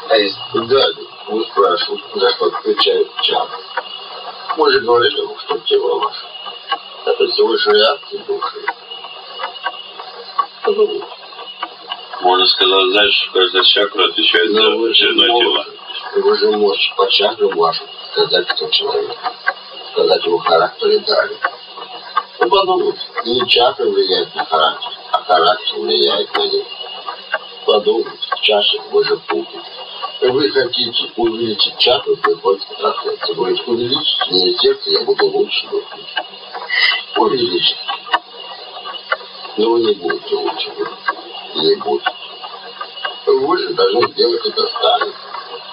А вы спрашиваете, за что отвечает чакра, мы же говорили что тело ваше. Это всего лишь реакция души. Подумайте. Можно сказать, знаешь, каждая чакра отвечает Но за Ну, вы очередное тело. вы же можете по чакрам вашим сказать, кто человек. Сказать его характер и далее. Ну, подумайте, не чакра влияет на характер, а характер влияет на них. Подумайте, в чаше вы же путаете. Вы хотите увеличить чакру, приходите к трансляции. Говорите, увеличите мне сердце, я буду лучше духать. Увеличите. Но вы не будете лучше. Не будете. Вы же должны сделать это сами.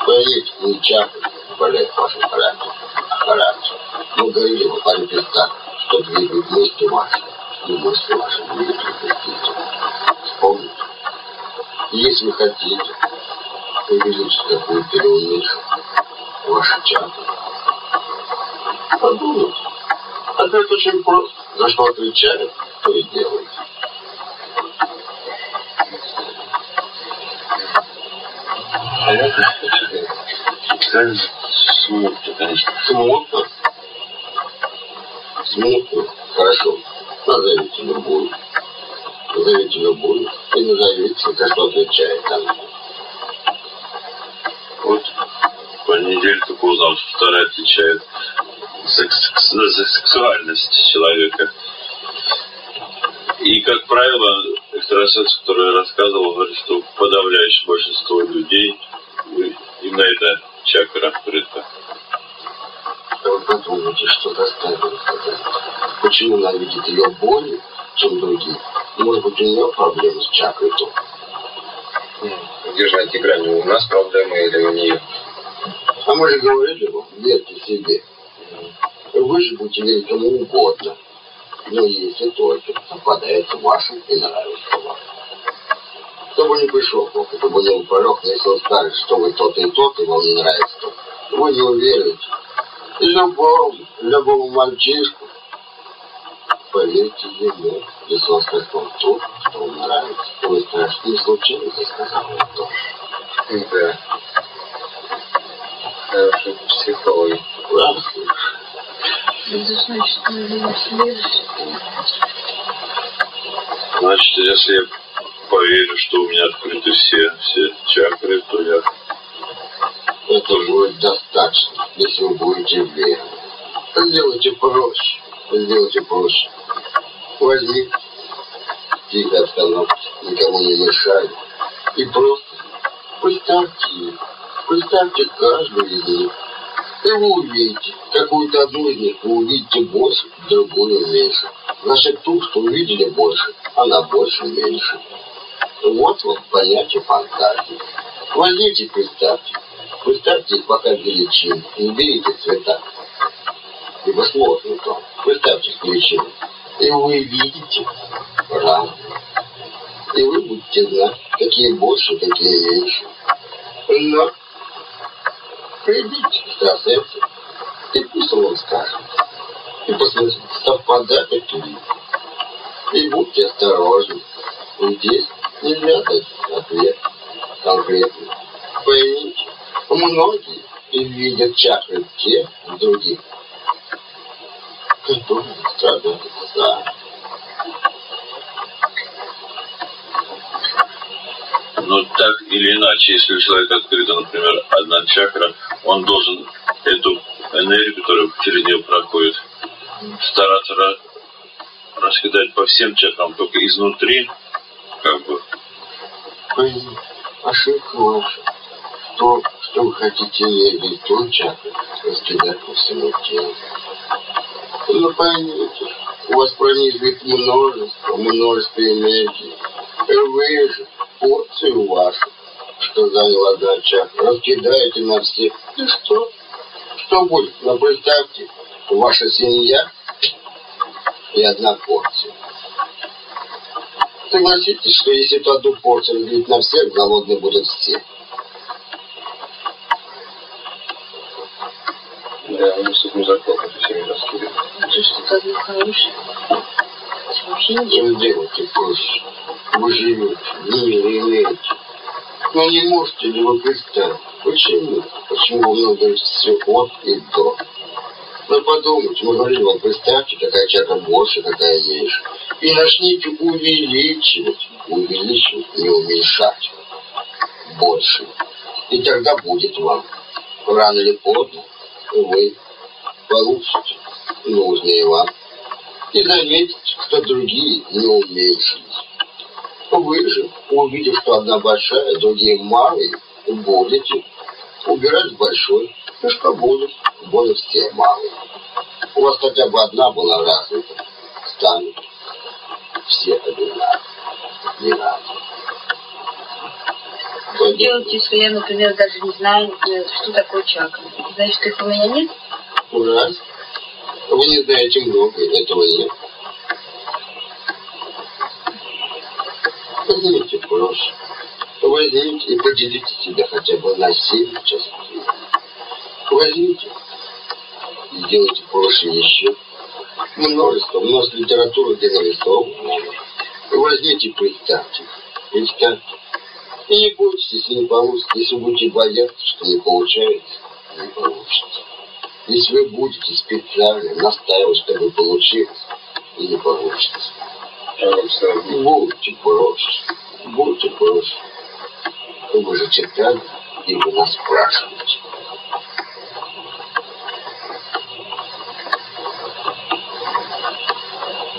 Поверьте, не чакры болеет вашим характером, а характер. Мы говорили в так, что двигают мысли ваши, и мысли ваши двигают. Вспомните. Если вы хотите увеличить какую-то или уменьшить ваши чакры, подумайте. Ответ очень прост. За что отвечает, то и делайте. Понятно? Как смутно, конечно. Смутно. Смутно. Хорошо. Назовите любую. Назовите любую. И назовите, за что отвечает она. Вот по неделе узнал, что вторая отвечает за, секс- за сексуальность человека. И, как правило, экстрасенс, который рассказывал, говорит, что подавляющее большинство людей вы- именно эта чакра открыта. Вы подумайте, что заставило. Почему она видит ее более, чем другие? Может быть, у нее проблемы с чакрой только. Найти грани? У нас проблемы или у нее? А мы же говорили вам, верьте себе. Вы же будете верить кому угодно. Но если только совпадает с вашим и нравится вам. Кто бы не пришел, кто бы не упорог, но если он скажет, что вы тот и тот, и вам не нравится тот, вы не уверуете. И любому, любому мальчишку, поверьте он скажет вам то, что вам нравится. И вы не случилось, я сказал вам то. Да. Хороший психолог. Ладно, слышишь. Это значит, нужно следующее. Значит, если я поверю, что у меня открыты все, все чакры, то я Это будет достаточно, если вы будете верить. Сделайте проще. Сделайте проще. Возьмите тихой обстановке, никому не мешай. И просто представьте. Представьте каждую из них. И вы увидите, какую-то одну из них вы увидите больше, другую меньше. Значит, ту, что увидели больше, она больше меньше. Вот вот понятие фантазии. Возьмите представьте. Представьте их пока величин. Не берите цвета. Ибо сложно то. Представьте их величину. И вы видите разные. И вы будете знать, какие больше, какие меньше. Но придите к экстрасенсу, и пусть он скажет. И посмотрите, совпадает ли. И будьте осторожны. Здесь нельзя дать ответ конкретный. Поймите, многие видят чакры те других, которые страдают сами. Но так или иначе, если у человека открыта, например, одна чакра, он должен эту энергию, которая через нее проходит, стараться раскидать по всем чакрам, только изнутри, как бы. Ошибка ваша. То, что вы хотите энергии той чакры, раскидать по всему телу. Но поймите, у вас пронизывает множество, множество энергии. Вы же порцию вашу, что заняла чакра, раскидаете на всех. И что? Что будет? Ну, представьте, ваша семья и одна порция. Согласитесь, что если эту одну порцию разделить на всех, голодные будут все. Да, мы с этим законом все не раскидываем. Это что-то одно хорошее. Это вообще ничего. Чем делайте проще? Вы живете, имеете. Но не можете ли вы представить, почему? Почему вы много говорите все от и до? Ну подумайте, мы говорили вам, представьте, какая чакра больше, какая меньше. И начните увеличивать, увеличивать, не уменьшать. Больше. И тогда будет вам. Рано или поздно вы получите нужные вам. И заметите, что другие не уменьшились. Вы же, увидев, что одна большая, другие малые, будете убирать большой. И что будет? Будут все малые. У вас хотя бы одна была развита. Станут все одинаковые. Не разные. Делать, если я, например, даже не знаю, э, что такое чакра? Значит, их у меня нет? Раз. Вы не знаете много, этого нет. Возьмите проще. Возьмите и поделите себя хотя бы на семь частей. Возьмите и сделайте проще еще. Множество, множество литературы. И возьмите и представьте. Представьте. И не бойтесь, если не получится. Если будете бояться, что не получается, не получится. Если вы будете специально настаивать, чтобы получилось, и не получится. Будьте проще. Будьте проще. Вы же читали, и вы нас спрашиваете.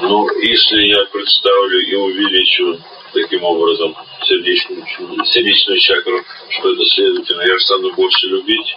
Ну, если я представлю и увеличу таким образом сердечную, сердечную чакру, что это следовательно, я стану больше любить.